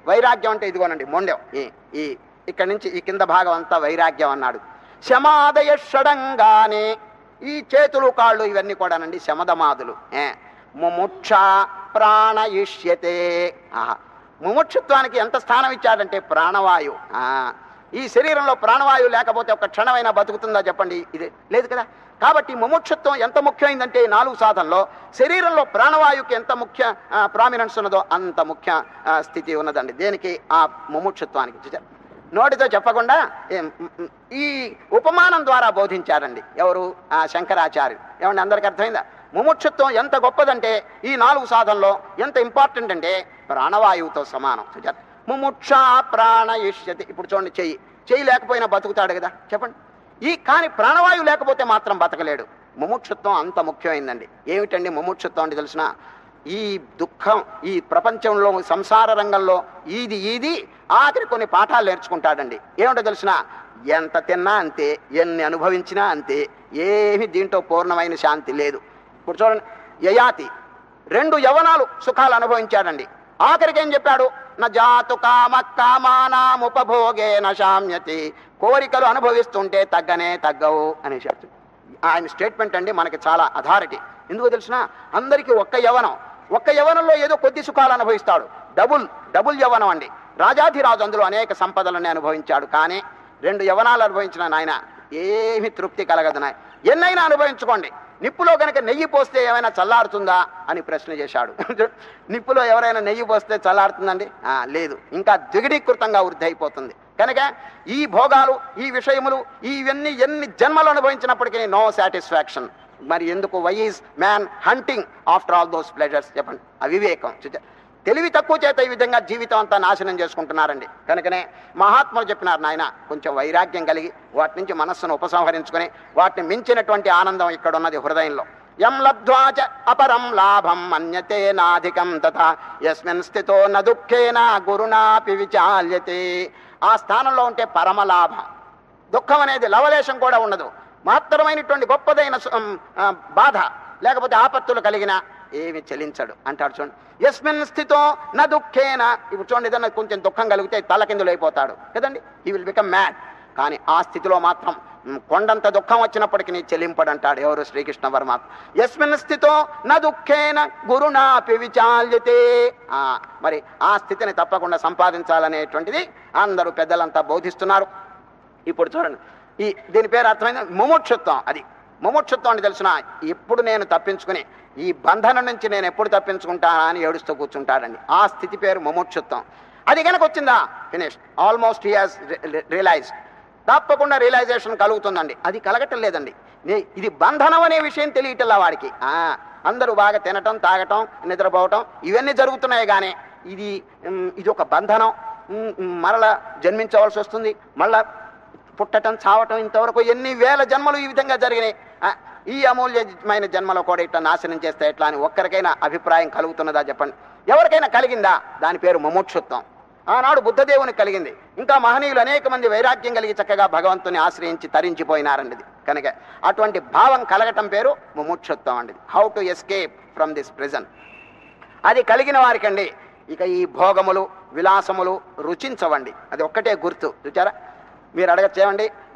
వైరాగ్యం అంటే ఇదిగోనండి మొండెం. ఈ ఈ ఇక్కడి నుంచి ఈ కింద భాగం అంతా వైరాగ్యం అన్నాడు. శమాదయ షడంగానే ఈ చేతులు కాళ్ళు ఇవన్నీ కూడానండి శమదమాదులు. ఏ ముముక్ష ప్రాణయిష్యతే. ఆహా ముముక్షుత్వానికి ఎంత స్థానం ఇచ్చాడంటే ప్రాణవాయు ఆ, ఈ శరీరంలో ప్రాణవాయువు లేకపోతే ఒక క్షణమైనా బతుకుతుందా చెప్పండి. ఇది లేదు కదా? కాబట్టి ముముక్షత్వం ఎంత ముఖ్యమైందంటే ఈ నాలుగు సాధనలో శరీరంలో ప్రాణవాయువుకి ఎంత ముఖ్య ప్రామినెన్స్ ఉన్నదో అంత ముఖ్య స్థితి ఉన్నదండి. దేనికి? ఆ ముముక్షత్వానికి. నోటితో చెప్పకుండా ఈ ఉపమానం ద్వారా బోధించారండి. ఎవరు? ఆ శంకరాచార్యులు. ఏమండి అందరికి అర్థమైందా? ముముక్షత్వం ఎంత గొప్పదంటే ఈ నాలుగు సాధనలో ఎంత ఇంపార్టెంట్ అంటే ప్రాణవాయువుతో సమానం. సుజాత ముముక్ష ప్రాణయిష్యతి. ఇప్పుడు చూడండి చెయ్యి. చెయ్యి లేకపోయినా బతుకుతాడు కదా. చెప్పండి. ఈ కానీ ప్రాణవాయువు లేకపోతే మాత్రం బతకలేడు. ముముక్షత్వం అంత ముఖ్యమైందండి. ఏమిటండి ముముక్షత్వం అంటే తెలిసిన ఈ దుఃఖం ఈ ప్రపంచంలో సంసార రంగంలో ఈది ఈది ఆఖరి కొన్ని పాఠాలు నేర్చుకుంటాడండి. ఏమిటో తెలిసిన ఎంత తిన్నా అంతే ఎన్ని అనుభవించినా అంతే ఏమి దీంట్లో పూర్ణమైన శాంతి లేదు. ఇప్పుడు చూడండి యయాతి రెండు యవనాలు సుఖాలు అనుభవించాడండి. ఆఖరికి ఏం చెప్పాడు? నాతు కామ కామానాముపభోగే నశామ్యతి కోరికలు అనుభవిస్తుంటే తగ్గనే తగ్గవు అనేసాడు ఆయన స్టేట్మెంట్ అండి మనకి చాలా అథారిటీ. ఎందుకు తెలిసిన అందరికీ ఒక్క యవనం. ఒక్క యవనంలో ఏదో కొద్ది సుఖాలు అనుభవిస్తాడు. డబుల్ డబుల్ యవనం అండి. రాజాధిరాజు అందులో అనేక సంపదలని అనుభవించాడు. కానీ రెండు యవనాలు అనుభవించిన నాయన ఏమి తృప్తి కలగదు నాయ ఎన్నైనా అనుభవించుకోండి. నిప్పులో కనుక నెయ్యి పోస్తే ఏమైనా చల్లారుతుందా అని ప్రశ్న చేశాడు. నిప్పులో ఎవరైనా నెయ్యి పోస్తే చల్లారుతుందండి? లేదు. ఇంకా దిగడీకృతంగా వృద్ధి అయిపోతుంది. కనుక ఈ భోగాలు ఈ విషయములు ఇవన్నీ ఎన్ని జన్మలు అనుభవించినప్పటికీ నో సాటిస్ఫాక్షన్. మరి ఎందుకు? Why is man hunting after all those pleasures చెప్పండి. అవివేకం. తెలివి తక్కువ చేత ఈ విధంగా జీవితం అంతా నాశనం చేసుకుంటున్నారండి. కనుకనే మహాత్ములు చెప్పినారు నాయన కొంచెం వైరాగ్యం కలిగి వాటి నుంచి మనస్సును ఉపసంహరించుకొని వాటిని మించినటువంటి ఆనందం ఇక్కడ ఉన్నది హృదయంలో. యం లబ్ధ్వాచ అపరం లాభం మన్యతే నాధికం తథా యస్మిన్ స్థితో న దుఃఖేన గురునాపి విచాల్యతే. ఆ స్థానంలో ఉంటే పరమ లాభం దుఃఖం అనేది లవలేశం కూడా ఉండదు. మహత్తరమైనటువంటి గొప్పదైన బాధ లేకపోతే ఆపత్తులు కలిగిన ఏమి చెలించడు. అంటాడు చూడండి. యస్మిన్ స్థితో నా దుఃఖేన. ఇప్పుడు చూడండి ఏదన్నా కొంచెం దుఃఖం కలిగితే తలకిందులు అయిపోతాడు. కదండి? ఈ విల్ బికమ్ మ్యాడ్ కానీ ఆ స్థితిలో మాత్రం కొండంత దుఃఖం వచ్చినప్పటికీ నీ చెల్లింపడు అంటాడు ఎవరు? శ్రీకృష్ణ వర్మ. ఎస్మిన్ స్థితో నా దుఃఖేన గురునాపి విచాల్యతే. ఆ, మరి ఆ స్థితిని తప్పకుండా సంపాదించాలనేటువంటిది అందరూ పెద్దలంతా బోధిస్తున్నారు. ఇప్పుడు చూడండి. ఈ దీని పేరు అర్థమైంది ముముక్షుత్వం. అది ముముక్షుత్వం అని తెలిసిన ఇప్పుడు నేను తప్పించుకుని ఈ బంధనం నుంచి నేను ఎప్పుడు తప్పించుకుంటానా అని ఏడుస్తూ కూర్చుంటాడండి. ఆ స్థితి పేరు ముముక్షుత్వం. అది కనుక వచ్చిందా? Finish almost he has realise తప్పకుండా రియలైజేషన్ కలుగుతుందండి. అది కలగటం లేదండి. ఇది బంధనం అనే విషయం తెలియటల్లా వాడికి. ఆ, అందరూ బాగా తినటం తాగటం నిద్రపోవటం ఇవన్నీ జరుగుతున్నాయి కానీ ఇది ఇది ఒక బంధనం. మరలా జన్మించవలసి వస్తుంది. మళ్ళా పుట్టటం చావటం ఇంతవరకు ఎన్ని వేల జన్మలు ఈ విధంగా జరిగినాయి. ఈ అమూల్యమైన జన్మలో కూడా ఇట్లా నాశనం చేస్తే ఎట్లా అని ఒక్కరికైనా అభిప్రాయం కలుగుతున్నదా చెప్పండి. ఎవరికైనా కలిగిందా? దాని పేరు ముముక్షుత్వం. ఆనాడు బుద్ధదేవుని కలిగింది. ఇంకా మహనీయులు అనేక మంది వైరాగ్యం కలిగి చక్కగా భగవంతుని ఆశ్రయించి తరించిపోయినారండి కనుక అటువంటి భావం కలగటం పేరు ముముక్షుత్వం అండి how to escape from this prison అది కలిగిన వారికండి ఇక ఈ భోగములు విలాసములు రుచించవండి. అది ఒక్కటే గుర్తు. చూచారా? మీరు అడగచ్చు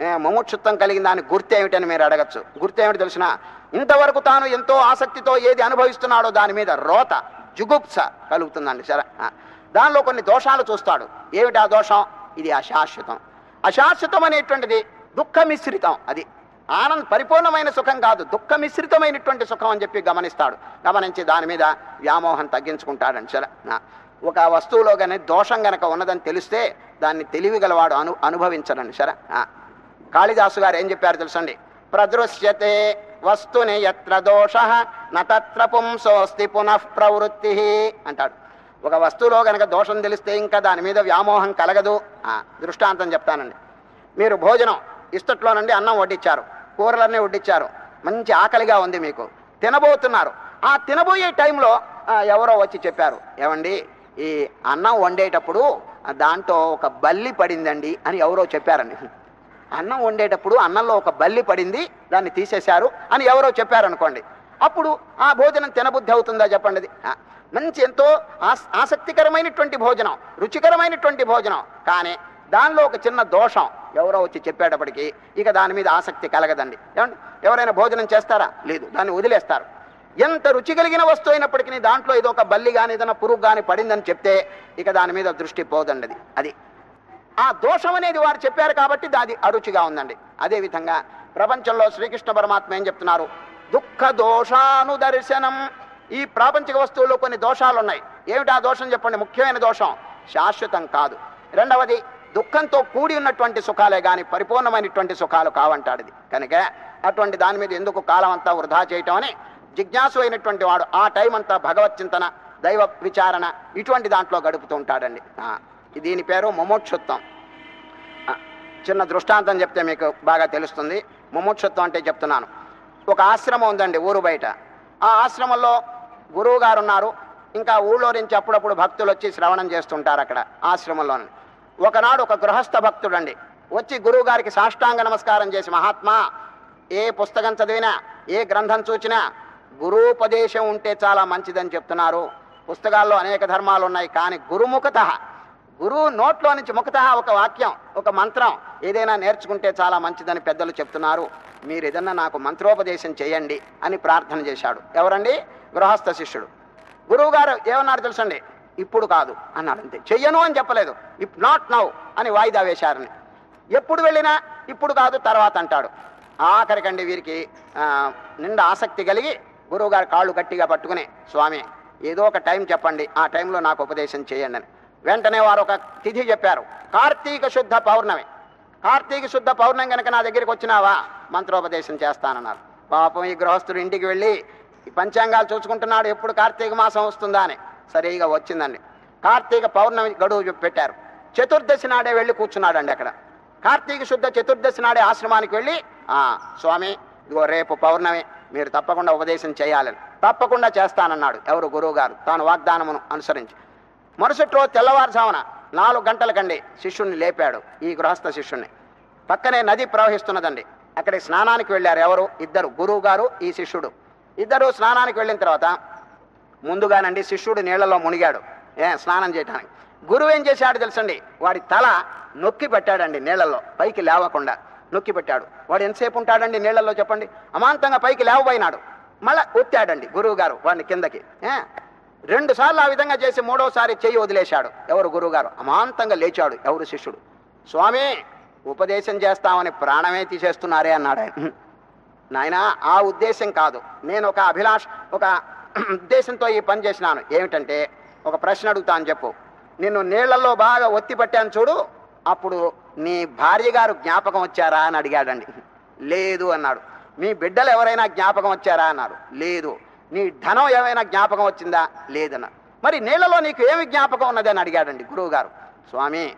ముముక్షుత్వం కలిగిన దాని గుర్తు ఏమిటని మీరు అడగచ్చు. గుర్తు ఏమిటి తెలిసిన? ఇంతవరకు తాను ఎంతో ఆసక్తితో ఏది అనుభవిస్తున్నాడో దాని మీద రోత జుగుప్స కలుగుతుందండి. సరే ఆ. దానిలో కొన్ని దోషాలు చూస్తాడు. ఏమిటి ఆ దోషం? ఇది అశాశ్వతం. అశాశ్వతం అనేటువంటిది దుఃఖ మిశ్రితం అది ఆనంద్ పరిపూర్ణమైన సుఖం కాదు దుఃఖ మిశ్రితమైనటువంటి సుఖం అని చెప్పి గమనిస్తాడు. గమనించి దాని మీద వ్యామోహం తగ్గించుకుంటాడని. సరే ఆ. ఒక వస్తువులో కానీ దోషం గనక ఉన్నదని తెలిస్తే దాన్ని తెలివిగలవాడు అను అనుభవించడండి. సరే కాళిదాసు గారు ఏం చెప్పారు తెలుసండి? ప్రదృశ్యతే వస్తుని ఎత్ర దోష నత్ర పుంసోస్తి పునః ప్రవృత్తి అంటాడు. ఒక వస్తువులో గనక దోషం తెలిస్తే ఇంకా దాని మీద వ్యామోహం కలగదు. దృష్టాంతం చెప్తానండి. మీరు భోజనం ఇస్తట్లోనండి అన్నం వడ్డించారు కూరలన్నీ వడ్డించారు మంచి ఆకలిగా ఉంది మీకు. తినబోతున్నారు. ఆ తినబోయే టైంలో ఎవరో వచ్చి చెప్పారు. ఏమండి? ఈ అన్నం వండేటప్పుడు దాంట్లో ఒక బల్లి పడిందండి అని ఎవరో చెప్పారండి. అన్నం వండేటప్పుడు అన్నంలో ఒక బల్లి పడింది దాన్ని తీసేశారు అని ఎవరో చెప్పారనుకోండి. అప్పుడు ఆ భోజనం తినబుద్ధి అవుతుందా చెప్పండి? ఆ, మంచి ఎంతో ఆసక్తికరమైనటువంటి భోజనం రుచికరమైనటువంటి భోజనం. కానీ దానిలో ఒక చిన్న దోషం ఎవరో వచ్చి చెప్పేటప్పటికీ ఇక దాని మీద ఆసక్తి కలగదండి. ఏమండి? ఎవరైనా భోజనం చేస్తారా? లేదు దాన్ని వదిలేస్తారు. ఎంత రుచి కలిగిన వస్తువు అయినప్పటికీ దాంట్లో ఏదో ఒక బల్లి కానీ ఏదైనా పురుగు కానీ పడిందని చెప్తే ఇక దాని మీద దృష్టి పోదండి అది ఆ దోషం అనేది వారు చెప్పారు కాబట్టి అది అరుచిగా ఉందండి. అదేవిధంగా ప్రపంచంలో శ్రీకృష్ణ పరమాత్మ ఏం చెప్తున్నారు? దుఃఖ దోషాను దర్శనం ఈ ప్రాపంచిక వస్తువుల్లో కొన్ని దోషాలు ఉన్నాయి ఏమిటా ఆ దోషం చెప్పండి? ముఖ్యమైన దోషం శాశ్వతం కాదు. రెండవది దుఃఖంతో కూడి ఉన్నటువంటి సుఖాలే కానీ పరిపూర్ణమైనటువంటి సుఖాలు కావంటాడిది. కనుక అటువంటి దాని మీద ఎందుకు కాలం అంతా వృధా చేయటం అని జిజ్ఞాసు అయినటువంటి వాడు ఆ టైం అంతా భగవత్ చింతన దైవ విచారణ ఇటువంటి దాంట్లో గడుపుతూ ఉంటాడండి. దీని పేరు ముమోక్షుత్వం. చిన్న దృష్టాంతం చెప్తే మీకు బాగా తెలుస్తుంది. ముముక్షత్వం అంటే చెప్తున్నాను. ఒక ఆశ్రమం ఉందండి ఊరు బయట. ఆ ఆశ్రమంలో గురువు గారు ఉన్నారు. ఇంకా ఊళ్ళో నుంచి అప్పుడప్పుడు భక్తులు వచ్చి శ్రవణం చేస్తుంటారు అక్కడ ఆశ్రమంలో. ఒకనాడు ఒక గృహస్థ భక్తుడండి. వచ్చి గురువు గారికి సాష్టాంగ నమస్కారం చేసి మహాత్మా ఏ పుస్తకం చదివినా ఏ గ్రంథం చూచినా గురూపదేశం ఉంటే చాలా మంచిదని చెప్తున్నారు. పుస్తకాల్లో అనేక ధర్మాలు ఉన్నాయి కానీ గురుముఖత గురువు నోట్లో నుంచి ముఖత ఒక వాక్యం ఒక మంత్రం ఏదైనా నేర్చుకుంటే చాలా మంచిదని పెద్దలు చెప్తున్నారు. మీరు ఏదన్నా నాకు మంత్రోపదేశం చేయండి అని ప్రార్థన చేశాడు. ఎవరండి? గృహస్థ శిష్యుడు. గురువు గారు ఏమన్నారు తెలుసండి? ఇప్పుడు కాదు అన్నాడు అంతే. చెయ్యను అని చెప్పలేదు. ఇప్ నాట్ నౌ అని వాయిదా వేశారని. ఎప్పుడు వెళ్ళినా ఇప్పుడు కాదు తర్వాత అంటాడు. ఆఖరికండి వీరికి నిండా ఆసక్తి కలిగి గురువుగారు కాళ్ళు గట్టిగా పట్టుకుని స్వామి ఏదో ఒక టైం చెప్పండి. ఆ టైంలో నాకు ఉపదేశం చేయండి అని. వెంటనే వారు ఒక తిథి చెప్పారు. కార్తీక శుద్ధ పౌర్ణమి. కార్తీక శుద్ధ పౌర్ణమి కనుక నా దగ్గరికి వచ్చినావా? మంత్రోపదేశం చేస్తానన్నారు. పాపం ఈ గృహస్థుడు ఇంటికి వెళ్ళి పంచాంగాలు చూసుకుంటున్నాడు. ఎప్పుడు కార్తీక మాసం వస్తుందా అని. సరిగా వచ్చిందండి. కార్తీక పౌర్ణమి గడువు పెట్టారు. చతుర్దశి నాడే వెళ్ళి కూర్చున్నాడండి అక్కడ. కార్తీక శుద్ధ చతుర్దశి నాడే ఆశ్రమానికి వెళ్ళి "ఆ, స్వామి ఇదిగో రేపు పౌర్ణమి. మీరు తప్పకుండా ఉపదేశం చేయాలని. తప్పకుండా చేస్తానన్నాడు ఎవరు గురువు గారు తాను వాగ్దానమును అనుసరించి. మరుసటి రోజు తెల్లవారుజామున నాలుగు గంటలకండి శిష్యుణ్ణి లేపాడు ఈ గృహస్థ శిష్యుణ్ణి. పక్కనే నది ప్రవహిస్తున్నదండి. అక్కడికి స్నానానికి వెళ్ళారు ఎవరు? ఇద్దరు గురువు గారు ఈ శిష్యుడు. ఇద్దరు స్నానానికి వెళ్ళిన తర్వాత ముందుగానండి శిష్యుడు నీళ్ళలో మునిగాడు. ఏ స్నానం చేయడానికి గురువు ఏం చేశాడు తెలుసండి? వాడి తల నొక్కి పెట్టాడండి నీళ్ళలో పైకి లేవకుండా నొక్కి పెట్టాడు. వాడు ఎంతసేపు ఉంటాడండి నీళ్ళలో చెప్పండి? అమాంతంగా పైకి లేవబోయినాడు. మళ్ళా ఒత్తాడండి గురువు గారు వాడిని కిందకి. రెండు సార్లు ఆ విధంగా చేసి మూడోసారి చెయ్యి వదిలేశాడు. ఎవరు గురువు గారు అమాంతంగా లేచాడు ఎవరు శిష్యుడు? స్వామి ఉపదేశం చేస్తామని ప్రాణమే తీసేస్తున్నారే అన్నాడు ఆయన. నాయనా ఆ ఉద్దేశం కాదు. నేను ఒక అభిలాష్ ఒక ఉద్దేశంతో ఈ పని చేసినాను. ఏమిటంటే ఒక ప్రశ్న అడుగుతాను చెప్పు. నిన్ను నీళ్ళలో బాగా ఒత్తి పట్టాను చూడు అప్పుడు నీ భార్య గారు జ్ఞాపకం వచ్చారా అని అడిగాడండి. లేదు అన్నాడు. మీ బిడ్డలు ఎవరైనా జ్ఞాపకం వచ్చారా అన్నారు. లేదు. నీ ధనం ఏమైనా జ్ఞాపకం వచ్చిందా? లేదన్నారు మరి నీళ్ళలో నీకు ఏమి జ్ఞాపకం ఉన్నది అని అడిగాడండి గురువుగారు. స్వామి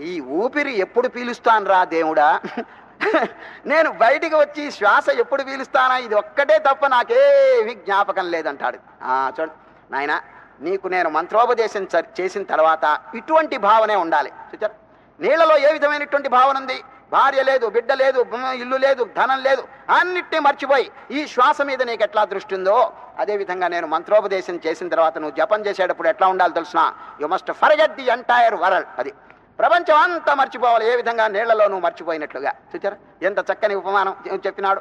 ఈ ఊపిరి ఎప్పుడు పీలుస్తాను రా దేవుడా? నేను బయటికి వచ్చి శ్వాస ఎప్పుడు పీలుస్తానా? ఇది ఒక్కటే తప్ప నాకేమి జ్ఞాపకం లేదంటాడు. ఆ, చూడు నాయన నీకు నేను మంత్రోపదేశం చేసిన తర్వాత ఇటువంటి భావనే ఉండాలి. చూచారు? నీళ్ళలో ఏ విధమైనటువంటి భావన ఉంది? భార్య లేదు బిడ్డ లేదు ఇల్లు లేదు ధనం లేదు అన్నిటినీ మర్చిపోయి ఈ శ్వాస మీద నీకు ఎట్లా దృష్టి ఉందో అదే విధంగా నేను మంత్రోపదేశం చేసిన తర్వాత నువ్వు జపం చేసేటప్పుడు ఎట్లా ఉండాలి తెలుసిన? You must forget the entire world అది ప్రపంచం అంతా మర్చిపోవాలి ఏ విధంగా నీళ్ళలో నువ్వు మర్చిపోయినట్లుగా. చూచారా? ఎంత చక్కని ఉపమానం చెప్పినాడు.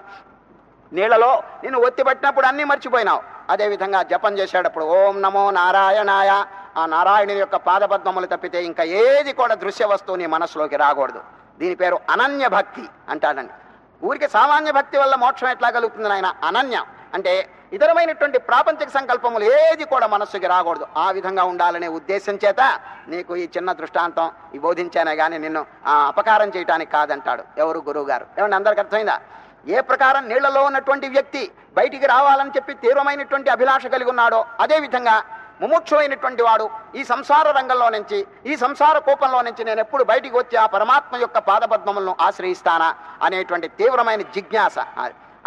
నీళ్ళలో నేను ఒత్తి పట్టినప్పుడు అన్నీ మర్చిపోయినావు. అదేవిధంగా జపం చేసేటప్పుడు ఓం నమో నారాయణాయ. ఆ నారాయణుని యొక్క పాదపద్మములు తప్పితే ఇంకా ఏది కూడా దృశ్య వస్తువు నీ మనసులోకి రాకూడదు. దీని పేరు అనన్య భక్తి అంటాడండి. ఊరికి సామాన్య భక్తి వల్ల మోక్షం ఎట్లా కలుగుతుంది ఆయన అనన్యం అంటే ఇతరమైనటువంటి ప్రాపంచిక సంకల్పములు ఏది కూడా మనస్సుకి రాకూడదు. ఆ విధంగా ఉండాలనే ఉద్దేశం చేత నీకు ఈ చిన్న దృష్టాంతం ఈ బోధించానే కానీ నిన్ను ఆ, అపకారం చేయటానికి కాదంటాడు. ఎవరు గురువు గారు ఏమంటే అందరికి అర్థమైందా? ఏ ప్రకారం నీళ్ళలో ఉన్నటువంటి వ్యక్తి బయటికి రావాలని చెప్పి తీవ్రమైనటువంటి అభిలాష కలిగి ఉన్నాడో అదే విధంగా ముముక్షువైనటువంటి వాడు ఈ సంసార రంగంలో నుంచి ఈ సంసార కూపంలో నుంచి నేను ఎప్పుడు బయటికి వచ్చి ఆ పరమాత్మ యొక్క పాదపద్మములను ఆశ్రయిస్తానా అనేటువంటి తీవ్రమైన జిజ్ఞాస.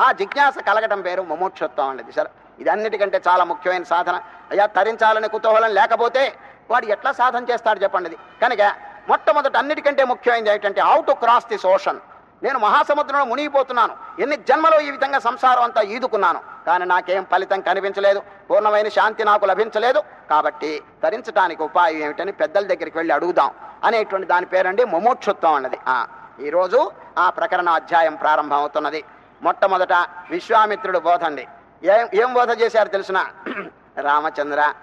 ఆ- జిజ్ఞాస కలగటం పేరు ముముక్షత్వం అనేది. సరే ఇది అన్నిటికంటే చాలా ముఖ్యమైన సాధన. అయ్యా తరించాలనే కుతూహలం లేకపోతే వాడు ఎట్లా సాధన చేస్తాడు చెప్పండి కనుక మొట్టమొదట అన్నిటికంటే ముఖ్యమైనది ఏంటంటే how to cross this ocean నేను మహాసముద్రంలో మునిగిపోతున్నాను. ఎన్ని జన్మలో ఈ విధంగా సంసారం అంతా ఈదుకున్నాను. కానీ నాకేం ఫలితం కనిపించలేదు. పూర్ణమైన శాంతి నాకు లభించలేదు. కాబట్టి తరించడానికి ఉపాయం ఏమిటని పెద్దల దగ్గరికి వెళ్ళి అడుగుదాం. అనేటువంటి దాని పేరండి ముముక్షుత్వం అన్నది. ఆ, ఈరోజు ఆ ప్రకరణ అధ్యాయం ప్రారంభం అవుతున్నది. మొట్టమొదట విశ్వామిత్రుడు బోధ అండి ఏం ఏం బోధ చేశారు తెలిసిన? రామచంద్ర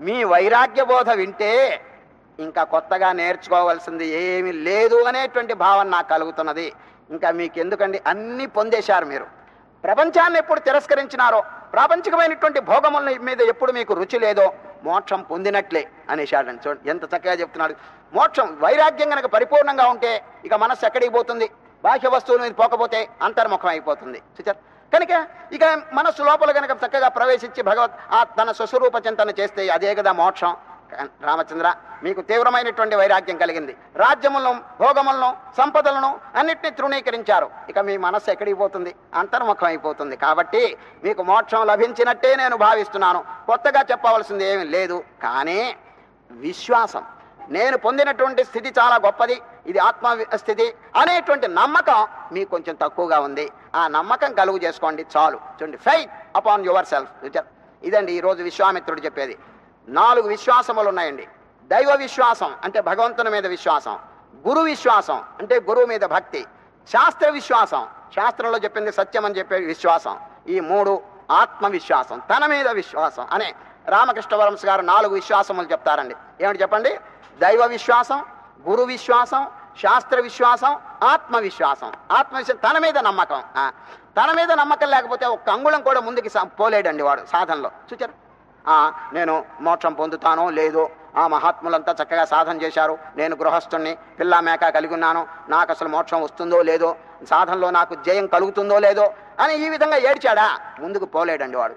మీ వైరాగ్య బోధ వింటే ఇంకా కొత్తగా నేర్చుకోవాల్సింది ఏమీ లేదు అనేటువంటి భావన నాకు కలుగుతున్నది. ఇంకా మీకు ఎందుకండి అన్నీ పొందేశారు మీరు. ప్రపంచాన్ని ఎప్పుడు తిరస్కరించినారో ప్రాపంచికమైనటువంటి భోగముల మీద ఎప్పుడు మీకు రుచి లేదో మోక్షం పొందినట్లే అనేశాడండి చూడండి ఎంత చక్కగా చెప్తున్నాడు. మోక్షం వైరాగ్యం కనుక పరిపూర్ణంగా ఉంటే ఇక మనస్సు ఎక్కడికి పోతుంది? బాహ్య వస్తువుల మీద పోకపోతే అంతర్ముఖం అయిపోతుంది. చూచారు కనుక ఇక మనస్సు లోపల కనుక చక్కగా ప్రవేశించి భగవత్ ఆ తన స్వస్వరూప చింతన చేస్తే అదే కదా మోక్షం. రామచంద్ర మీకు తీవ్రమైనటువంటి వైరాగ్యం కలిగింది. రాజ్యములను భోగములను సంపదలను అన్నిటినీ తృణీకరించారు. ఇక మీ మనస్సు ఎక్కడికి పోతుంది? అంతర్ముఖం అయిపోతుంది. కాబట్టి మీకు మోక్షం లభించినట్టే నేను భావిస్తున్నాను. కొత్తగా చెప్పవలసింది ఏమీ లేదు. కానీ విశ్వాసం. నేను పొందినటువంటి స్థితి చాలా గొప్పది. ఇది ఆత్మ స్థితి అనేటువంటి నమ్మకం మీకు కొంచెం తక్కువగా ఉంది. ఆ నమ్మకం కలుగు చేసుకోండి. చాలు. చూడండి. ఫైట్ అపాన్ యువర్ సెల్ఫ్ ఇదండి ఈరోజు విశ్వామిత్రుడు చెప్పేది. నాలుగు విశ్వాసములు ఉన్నాయండి. దైవ విశ్వాసం అంటే భగవంతుని మీద విశ్వాసం. గురు విశ్వాసం అంటే గురువు మీద భక్తి. శాస్త్ర విశ్వాసం శాస్త్రంలో చెప్పింది సత్యం అని చెప్పే విశ్వాసం. ఈ మూడు ఆత్మవిశ్వాసం తన మీద విశ్వాసం అనే రామకృష్ణ వరంశ గారు నాలుగు విశ్వాసములు చెప్తారండి. ఏమిటి చెప్పండి? దైవ విశ్వాసం గురు విశ్వాసం శాస్త్ర విశ్వాసం ఆత్మవిశ్వాసం. ఆత్మవిశ్వాసం తన మీద నమ్మకం. ఆ, తన మీద నమ్మకం లేకపోతే ఒక్క అంగుళం కూడా ముందుకి పోలేడండి వాడు సాధనలో. చూచారు? నేను మోక్షం పొందుతానో లేదో ఆ మహాత్ములంతా చక్కగా సాధన చేశారు. నేను గృహస్థుణ్ణి పిల్లా మేక కలిగి ఉన్నాను. నాకు అసలు మోక్షం వస్తుందో లేదో సాధనలో నాకు జయం కలుగుతుందో లేదో అని ఈ విధంగా ఏడ్చాడా? ముందుకు పోలేడండి వాడు.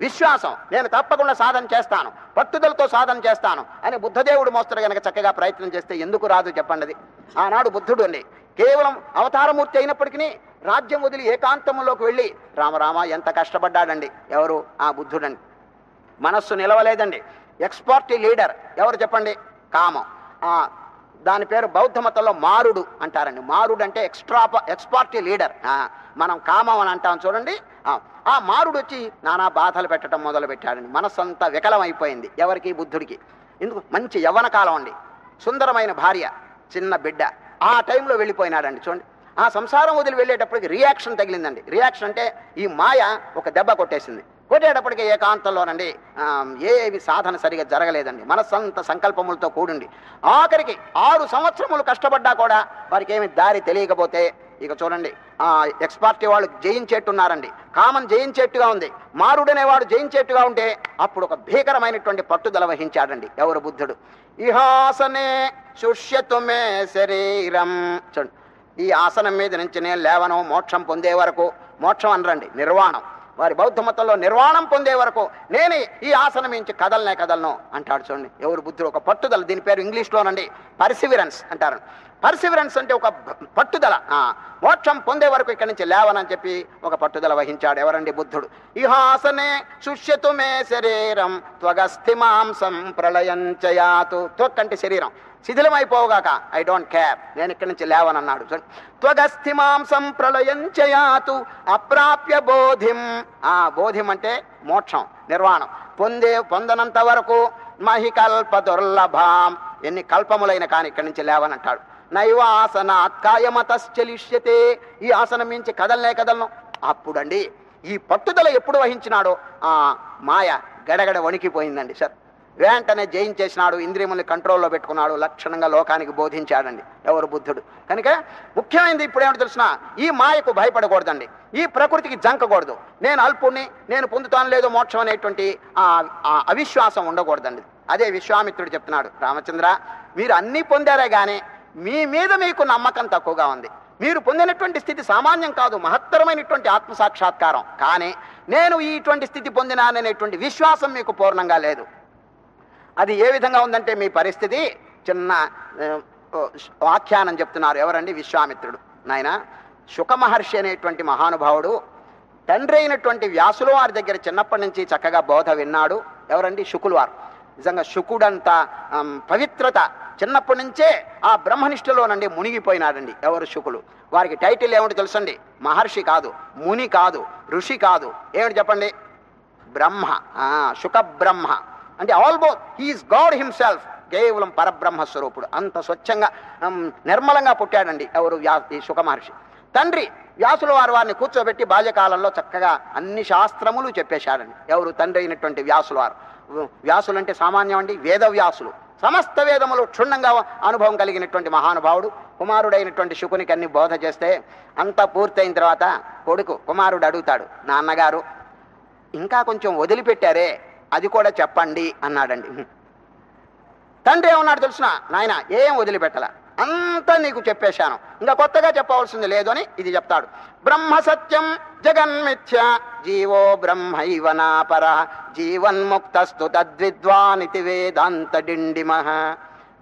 విశ్వాసం. నేను తప్పకుండా సాధన చేస్తాను. పట్టుదలతో సాధన చేస్తాను అని బుద్ధదేవుడు మోస్తరు గనక చక్కగా ప్రయత్నం చేస్తే ఎందుకు రాదు చెప్పండి ఆనాడు బుద్ధుడు అండి. కేవలం అవతారమూర్తి అయినప్పటికీ రాజ్యం వదిలి ఏకాంతంలోకి వెళ్ళి రామరామ ఎంత కష్టపడ్డాడండి. ఎవరు? ఆ బుద్ధుడండి. మనస్సు నిలవలేదండి. ఎక్స్పర్ట్ లీడర్ ఎవరు చెప్పండి? కామం. దాని పేరు బౌద్ధ మతంలో మారుడు అంటారండి. మారుడు అంటే ఎక్స్ట్రా ఎక్స్పార్టీ లీడర్ మనం కామం అని అంటాం చూడండి. ఆ, ఆ మారుడు వచ్చి నానా బాధలు పెట్టడం మొదలు పెట్టాడండి. మనస్సు అంతా వికలం అయిపోయింది ఎవరికి బుద్ధుడికి. ఎందుకు? మంచి యవ్వన కాలం అండి. సుందరమైన భార్య చిన్న బిడ్డ. ఆ టైంలో వెళ్ళిపోయినాడండి చూడండి. ఆ సంసారం వదిలి వెళ్ళేటప్పటికి రియాక్షన్ తగిలిందండి. రియాక్షన్ అంటే ఈ మాయ ఒక దెబ్బ కొట్టేసింది. కొట్టేటప్పటికీ ఏకాంతంలోనండి. ఏమి ఏవి సాధన సరిగా జరగలేదండి. మనస్సంత సంకల్పములతో కూడింది ఆఖరికి ఆరు సంవత్సరములు కష్టపడ్డా కూడా వారికి ఏమి దారి తెలియకపోతే ఇక చూడండి ఆ ఎక్స్పార్టీ వాళ్ళు జయించేట్టున్నారండి. కామన్ జయించేట్టుగా ఉంది. మారుడనేవాడు జయించేట్టుగా ఉంటే అప్పుడు ఒక భీకరమైనటువంటి పట్టుదల వహించాడండి ఎవరు బుద్ధుడు. ఇహాసనే శుష్యతుమే శరీరం. చూడండి ఈ ఆసనం మీద నుంచి నేను లేవను మోక్షం పొందే వరకు మోక్షం అనరండి నిర్వాణం. వారి బౌద్ధ మతంలో నిర్వాణం పొందే వరకు నేను ఈ ఆసనం నుంచి కదలనే కదలను అంటాడు చూడండి. ఎవరు బుద్ధుడు? ఒక పట్టుదల. దీని పేరు ఇంగ్లీష్లోనండి పర్సివిరెన్స్ అంటారు. పర్సివిరెన్స్ అంటే ఒక పట్టుదల. మోక్షం పొందే వరకు ఇక్కడి నుంచి లేవనని చెప్పి ఒక పట్టుదల వహించాడు. ఎవరండి బుద్ధుడు? ఇహాసనే శుష్యతు మే శరీరం త్వగస్థి మాంసం ప్రళయంచయాతు త్వక్కంటే శరీరం. శిథిలమైపోగాక ఐ డోంట్ కేర్ నేను ఇక్కడి నుంచి లేవనన్నాడు. త్వగస్థి మాంసం ప్రళయంచయాతు అప్రాప్య బోధిం. ఆ బోధిం అంటే మోక్షం నిర్వాణం. పొందే పొందనంత వరకు మహికల్ప దుర్లభాం. ఎన్ని కల్పములైన కాని ఇక్కడి నుంచి లేవనంటాడు. నైవాసనాత్ కాయమతశ్చలిష్యతే. ఈ ఆసనం మించి కదలనే కదలను. అప్పుడండి. ఈ పట్టుదల ఎప్పుడు వహించినాడో ఆ మాయ గడగడ వణికిపోయిందండి సార్. వెంటనే జయించేసినాడు ఇంద్రియముల్ని కంట్రోల్లో పెట్టుకున్నాడు లక్షణంగా లోకానికి బోధించాడండి. ఎవరు బుద్ధుడు? కనుక ముఖ్యమైనది ఇప్పుడేమిటి తెలిసిన? ఈ మాయకు భయపడకూడదండి. ఈ ప్రకృతికి జంకకూడదు. నేను అల్పుణ్ణి నేను పొందుతాను లేదో మోక్షం అనేటువంటి ఆ ఆ అవిశ్వాసం ఉండకూడదండి. అదే విశ్వామిత్రుడు చెప్తున్నాడు రామచంద్ర మీరు అన్నీ పొందారే కానీ మీ మీద మీకు నమ్మకం తక్కువగా ఉంది. మీరు పొందినటువంటి స్థితి సామాన్యం కాదు మహత్తరమైనటువంటి ఆత్మ సాక్షాత్కారం కానీ నేను ఇటువంటి స్థితి పొందినాననేటువంటి విశ్వాసం మీకు పూర్ణంగా లేదు. అది ఏ విధంగా ఉందంటే మీ పరిస్థితి? చిన్న వాఖ్యానం వ్యాఖ్యానం చెప్తున్నారు. ఎవరండి? విశ్వామిత్రుడు. నాయన శుక మహర్షి అనేటువంటి మహానుభావుడు తండ్రి అయినటువంటి వ్యాసుల వారి దగ్గర చిన్నప్పటి నుంచి చక్కగా బోధ విన్నాడు. ఎవరండి? శుకులు వారు నిజంగా శుకుడంత పవిత్రత చిన్నప్పటి నుంచే ఆ బ్రహ్మనిష్టలోనండి మునిగిపోయినాడండి. ఎవరు శుకులు? వారికి టైటిల్ ఏమిటి తెలుసండి? మహర్షి కాదు ముని కాదు ఋషి కాదు. ఏమిటి చెప్పండి? బ్రహ్మ. శుక బ్రహ్మ అంటే ఆల్మోస్ట్ హీఈస్ గాడ్ హిమ్సెల్ఫ్ కేవలం పరబ్రహ్మ స్వరూపుడు. అంత స్వచ్ఛంగా నిర్మలంగా పుట్టాడండి ఎవరు వ్యా ఈ సుఖ మహర్షి తండ్రి వ్యాసుల వారు వారిని కూర్చోబెట్టి బాల్యకాలంలో చక్కగా అన్ని శాస్త్రములు చెప్పేశాడండి. ఎవరు తండ్రి అయినటువంటి వ్యాసుల వారు. వ్యాసులు అంటే సామాన్యం అండి వేద వ్యాసులు. సమస్త వేదములు క్షుణ్ణంగా అనుభవం కలిగినటువంటి మహానుభావుడు. కుమారుడైనటువంటి శుకునికి అన్ని బోధ చేస్తే అంతా పూర్తయిన తర్వాత కొడుకు కుమారుడు అడుగుతాడు నాన్నగారు ఇంకా కొంచెం వదిలిపెట్టారే. అది కూడా చెప్పండి అన్నాడండి. తండ్రి ఏమన్నాడు తెలుసిన? నాయన ఏం వదిలిపెట్టల? అంతా నీకు చెప్పేశాను. ఇంకా కొత్తగా చెప్పవలసింది లేదు అని ఇది చెప్తాడు. బ్రహ్మ సత్యం జగన్మిథ్య జీవో బ్రహ్మైవనాపర జీవన్ముక్తస్తు తద్విద్వానితి వేదాంత డిండిమహ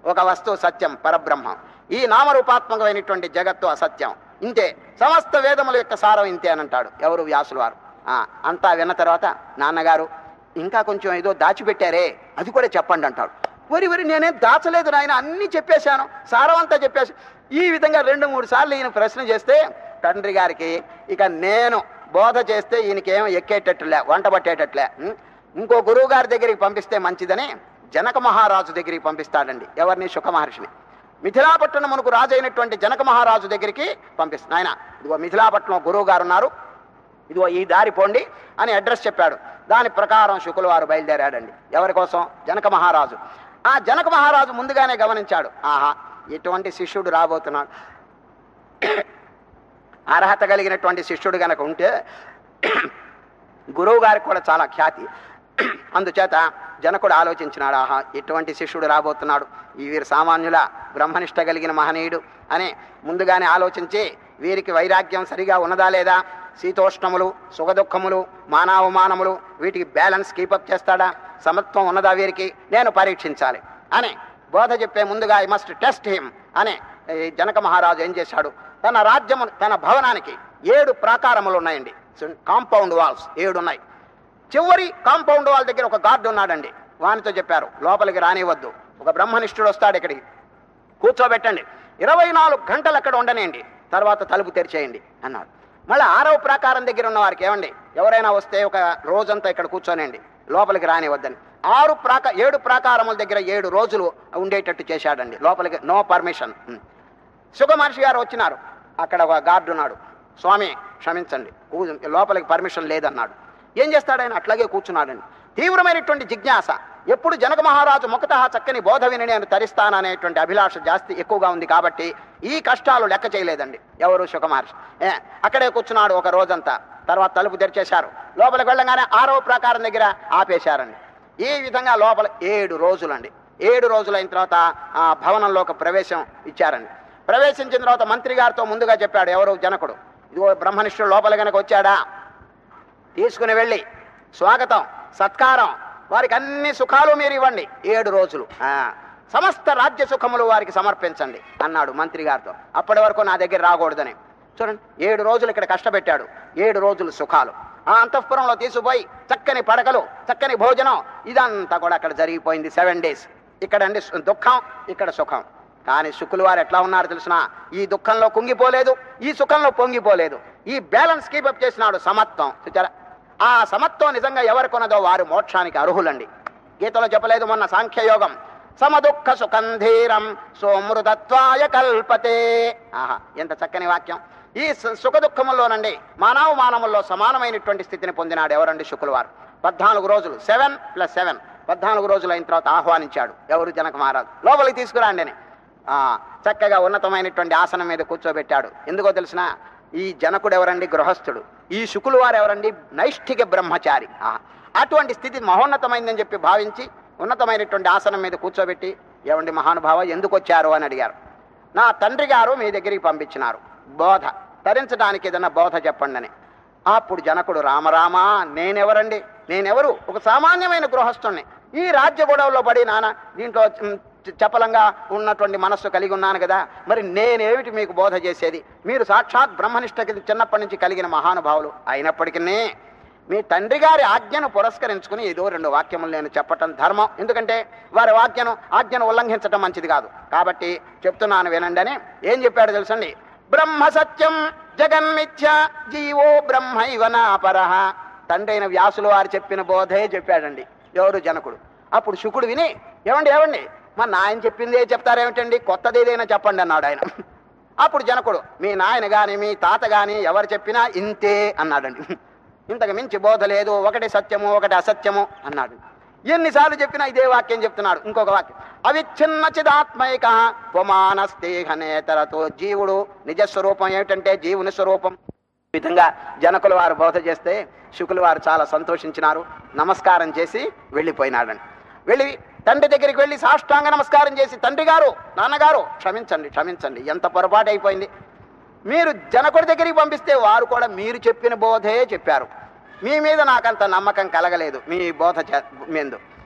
ఒక వస్తువు సత్యం పరబ్రహ్మం. ఈ నామరూపాత్మకమైనటువంటి జగత్తు అసత్యం. ఇంతే. సమస్త వేదముల యొక్క సారం ఇంతే అని అంటాడు. ఎవరు వ్యాసులు వారు? ఆ, అంతా విన్న తర్వాత నాన్నగారు ఇంకా కొంచెం ఏదో దాచిపెట్టారే అది కూడా చెప్పండి అంటాడు. వరి వరి నేనేం దాచలేదు నాయన అన్నీ చెప్పేశాను సారవంతా చెప్పేసి ఈ విధంగా రెండు మూడు సార్లు ఈయన ప్రశ్న చేస్తే తండ్రి గారికి ఇక నేను బోధ చేస్తే ఈయనకేం ఎక్కేటట్లే వంట పట్టేటట్లే ఇంకో గురువు గారి దగ్గరికి పంపిస్తే మంచిదని జనక మహారాజు దగ్గరికి పంపిస్తాడండి ఎవరిని? శుక మహర్షిని మిథిలాపట్నం మనకు రాజు అయినటువంటి జనక మహారాజు దగ్గరికి పంపిస్తాను ఆయన ఇదిగో మిథిలాపట్నం గురువు గారు ఉన్నారు ఇదిగో ఈ దారి పోండి అని అడ్రస్ చెప్పాడు. దాని ప్రకారం శుకులవారు బయలుదేరాడండి. ఎవరి కోసం? జనక మహారాజు. ఆ జనక మహారాజు ముందుగానే గమనించాడు. ఆహా ఎటువంటి శిష్యుడు రాబోతున్నాడు. అర్హత కలిగినటువంటి శిష్యుడు గనక ఉంటే గురువు గారికి కూడా చాలా ఖ్యాతి. అందుచేత జనకుడు ఆలోచించినాడు ఆహా ఎటువంటి శిష్యుడు రాబోతున్నాడు. ఈ వీరు సామాన్యుల బ్రహ్మనిష్ట కలిగిన మహనీయుడు అని ముందుగానే ఆలోచించి వీరికి వైరాగ్యం సరిగా ఉన్నదా లేదా? శీతోష్ణములు సుఖదుఖములు మానావమానములు వీటికి బ్యాలెన్స్ కీపప్ చేస్తాడా? సమత్వం ఉన్నదా వీరికి? నేను పరీక్షించాలి. అని బోధ చెప్పే ముందుగా ఐ మస్ట్ టెస్ట్ హిమ్ అని జనక మహారాజు ఏం చేశాడు? తన రాజ్యము తన భవనానికి ఏడు ప్రాకారములు ఉన్నాయండి. కాంపౌండ్ వాల్స్ ఏడు ఉన్నాయి. చివరి కాంపౌండ్ వాల్ దగ్గర ఒక గార్డు ఉన్నాడండి. వానితో చెప్పారు లోపలికి రానివ్వద్దు. ఒక బ్రహ్మనిష్ఠుడు వస్తాడు ఇక్కడికి. కూర్చోబెట్టండి. ఇరవై నాలుగు గంటలు అక్కడ ఉండనేయండి. తర్వాత తలుపు తెరిచేయండి అన్నాడు. మళ్ళీ ఆరవ ప్రాకారం దగ్గర ఉన్న వారికి ఏమండి? ఎవరైనా వస్తే ఒక రోజంతా ఇక్కడ కూర్చోనండి. లోపలికి రానివద్దని ఆరు ప్రాక ఏడు ప్రాకారముల దగ్గర ఏడు రోజులు ఉండేటట్టు చేశాడండి. లోపలికి నో పర్మిషన్. సుఖ మహర్షి గారు వచ్చినారు. అక్కడ ఒక గార్డు ఉన్నాడు. స్వామి క్షమించండి. లోపలికి పర్మిషన్ లేదన్నాడు. ఏం చేస్తాడు ఆయన? అట్లాగే కూర్చున్నాడండి. తీవ్రమైనటువంటి జిజ్ఞాస. ఎప్పుడు జనక మహారాజు ముఖత చక్కని బోధ విని నేను తరిస్తాననేటువంటి అభిలాష జాస్తి ఎక్కువగా ఉంది కాబట్టి ఈ కష్టాలు లెక్క చేయలేదండి. ఎవరు సుఖమహర్షి అక్కడే కూర్చున్నాడు ఒక రోజంతా. తర్వాత తలుపు తెరిచేశారు. లోపలికి వెళ్ళగానే ఆరో ప్రకారం దగ్గర ఆపేశారండి. ఈ విధంగా లోపల ఏడు రోజులండి. ఏడు రోజులైన తర్వాత ఆ భవనంలోకి ప్రవేశం ఇచ్చారండి. ప్రవేశించిన తర్వాత మంత్రి గారితో ముందుగా చెప్పాడు ఎవరు జనకుడు? ఇదిగో బ్రహ్మనిష్ఠుడు లోపల కనుక వచ్చాడా? తీసుకుని వెళ్ళి స్వాగతం. సత్కారం. వారికి అన్ని సుఖాలు మీరు ఇవ్వండి. ఏడు రోజులు. ఆ, సమస్త రాజ్య సుఖములు వారికి సమర్పించండి అన్నాడు మంత్రి గారితో. అప్పటి వరకు నా దగ్గర రాకూడదని. చూడండి ఏడు రోజులు ఇక్కడ కష్టపెట్టాడు. ఏడు రోజులు సుఖాలు. ఆ అంతఃపురంలో తీసుకుపోయి చక్కని పడకలు చక్కని భోజనం ఇదంతా కూడా అక్కడ జరిగిపోయింది సెవెన్ డేస్. ఇక్కడ అండి దుఃఖం ఇక్కడ సుఖం. కానీ శుకులు వారు ఎట్లా ఉన్నారు తెలిసిన? ఈ దుఃఖంలో కుంగిపోలేదు ఈ సుఖంలో పొంగిపోలేదు. ఈ బ్యాలెన్స్ కీపప్ చేసినాడు సమత్వం. చూచారా? ఆ సమత్వం నిజంగా ఎవరు కొనదో వారు మోక్షానికి అర్హులండి. గీతలో చెప్పలేదు మొన్న సాంఖ్యయోగం. సమదుఃఖ సుఖంధీరం సోమృతత్వాయ కల్పతే. ఆహా ఎంత చక్కని వాక్యం. ఈ సు- సుఖ దుఃఖముల్లోనండి మానవ మానవుల్లో సమానమైనటువంటి స్థితిని పొందినాడు ఎవరండి శుకులు వారు పద్నాలుగు రోజులు సెవెన్ ప్లస్ సెవెన్. పద్నాలుగు రోజులు అయిన తర్వాత ఆహ్వానించాడు ఎవరు జనక మహారాజు? లోపలికి తీసుకురాండి ఆ, చక్కగా ఉన్నతమైనటువంటి ఆసనం మీద కూర్చోబెట్టాడు. ఎందుకో తెలిసిన ఈ జనకుడు ఎవరండి? గృహస్థుడు. ఈ శుకులు వారు ఎవరండి? నైష్ఠిక బ్రహ్మచారి. అటువంటి స్థితి మహోన్నతమైందని చెప్పి భావించి ఉన్నతమైనటువంటి ఆసనం మీద కూర్చోబెట్టి ఏమండి మహానుభావ ఎందుకు వచ్చారు అని అడిగారు. నా తండ్రి గారు మీ దగ్గరికి పంపించినారు. బోధ. తరించడానికి ఏదన్నా బోధ చెప్పండి అని. అప్పుడు జనకుడు రామరామా నేనెవరండి? నేనెవరు? ఒక సామాన్యమైన గృహస్థుణ్ణి. ఈ రాజ్య గొడవలో పడి నాన్న దీంట్లో చపలంగా ఉన్నటువంటి మనస్సు కలిగి ఉన్నాను కదా. మరి నేనేమిటి మీకు బోధ చేసేది? మీరు సాక్షాత్ బ్రహ్మనిష్ట చిన్నప్పటి నుంచి కలిగిన మహానుభావులు అయినప్పటికీ మీ తండ్రి గారి ఆజ్ఞను పురస్కరించుకుని ఏదో రెండు వాక్యములు నేను చెప్పటం ధర్మం. ఎందుకంటే వారి వాక్యను ఆజ్ఞను ఉల్లంఘించటం మంచిది కాదు. కాబట్టి చెప్తున్నాను వినండి అని ఏం చెప్పాడు తెలుసండి? బ్రహ్మ సత్యం జగన్మిథ్య జీవో బ్రహ్మైవ నాపరః. తండ్రి అయిన వ్యాసులు వారు చెప్పిన బోధే చెప్పాడండి. ఎవరు జనకుడు? అప్పుడు శుకుడు విని ఏమండి ఏమండి? మా నాయన చెప్పిందే చెప్తారేమిటండి? కొత్తది ఏదైనా చెప్పండి అన్నాడు ఆయన. అప్పుడు జనకుడు మీ నాయన గాని మీ తాత గాని ఎవరు చెప్పినా ఇంతే అన్నాడండి. ఇంతకు మించి బోధ లేదు ఒకటి సత్యము ఒకటి అసత్యము అన్నాడు. ఎన్నిసార్లు చెప్పినా ఇదే వాక్యం చెప్తున్నాడు. ఇంకొక వాక్యం. అవిచ్ఛిన్న చిదాత్మైక పుమానస్తేహనేతరతో జీవుడు నిజస్వరూపం ఏమిటంటే జీవుని స్వరూపం. ఈ విధంగా జనకుల వారు బోధ చేస్తే శుకుల వారు చాలా సంతోషించినారు. నమస్కారం చేసి వెళ్ళిపోయినాడండి. వెళ్ళి తండ్రి దగ్గరికి వెళ్ళి సాష్టాంగ నమస్కారం చేసి తండ్రి గారు నాన్నగారు క్షమించండి క్షమించండి ఎంత పొరపాటు అయిపోయింది. మీరు జనకుడి దగ్గరికి పంపిస్తే వారు కూడా మీరు చెప్పిన బోధే చెప్పారు. మీ మీద నాకంత నమ్మకం కలగలేదు మీ బోధ చే-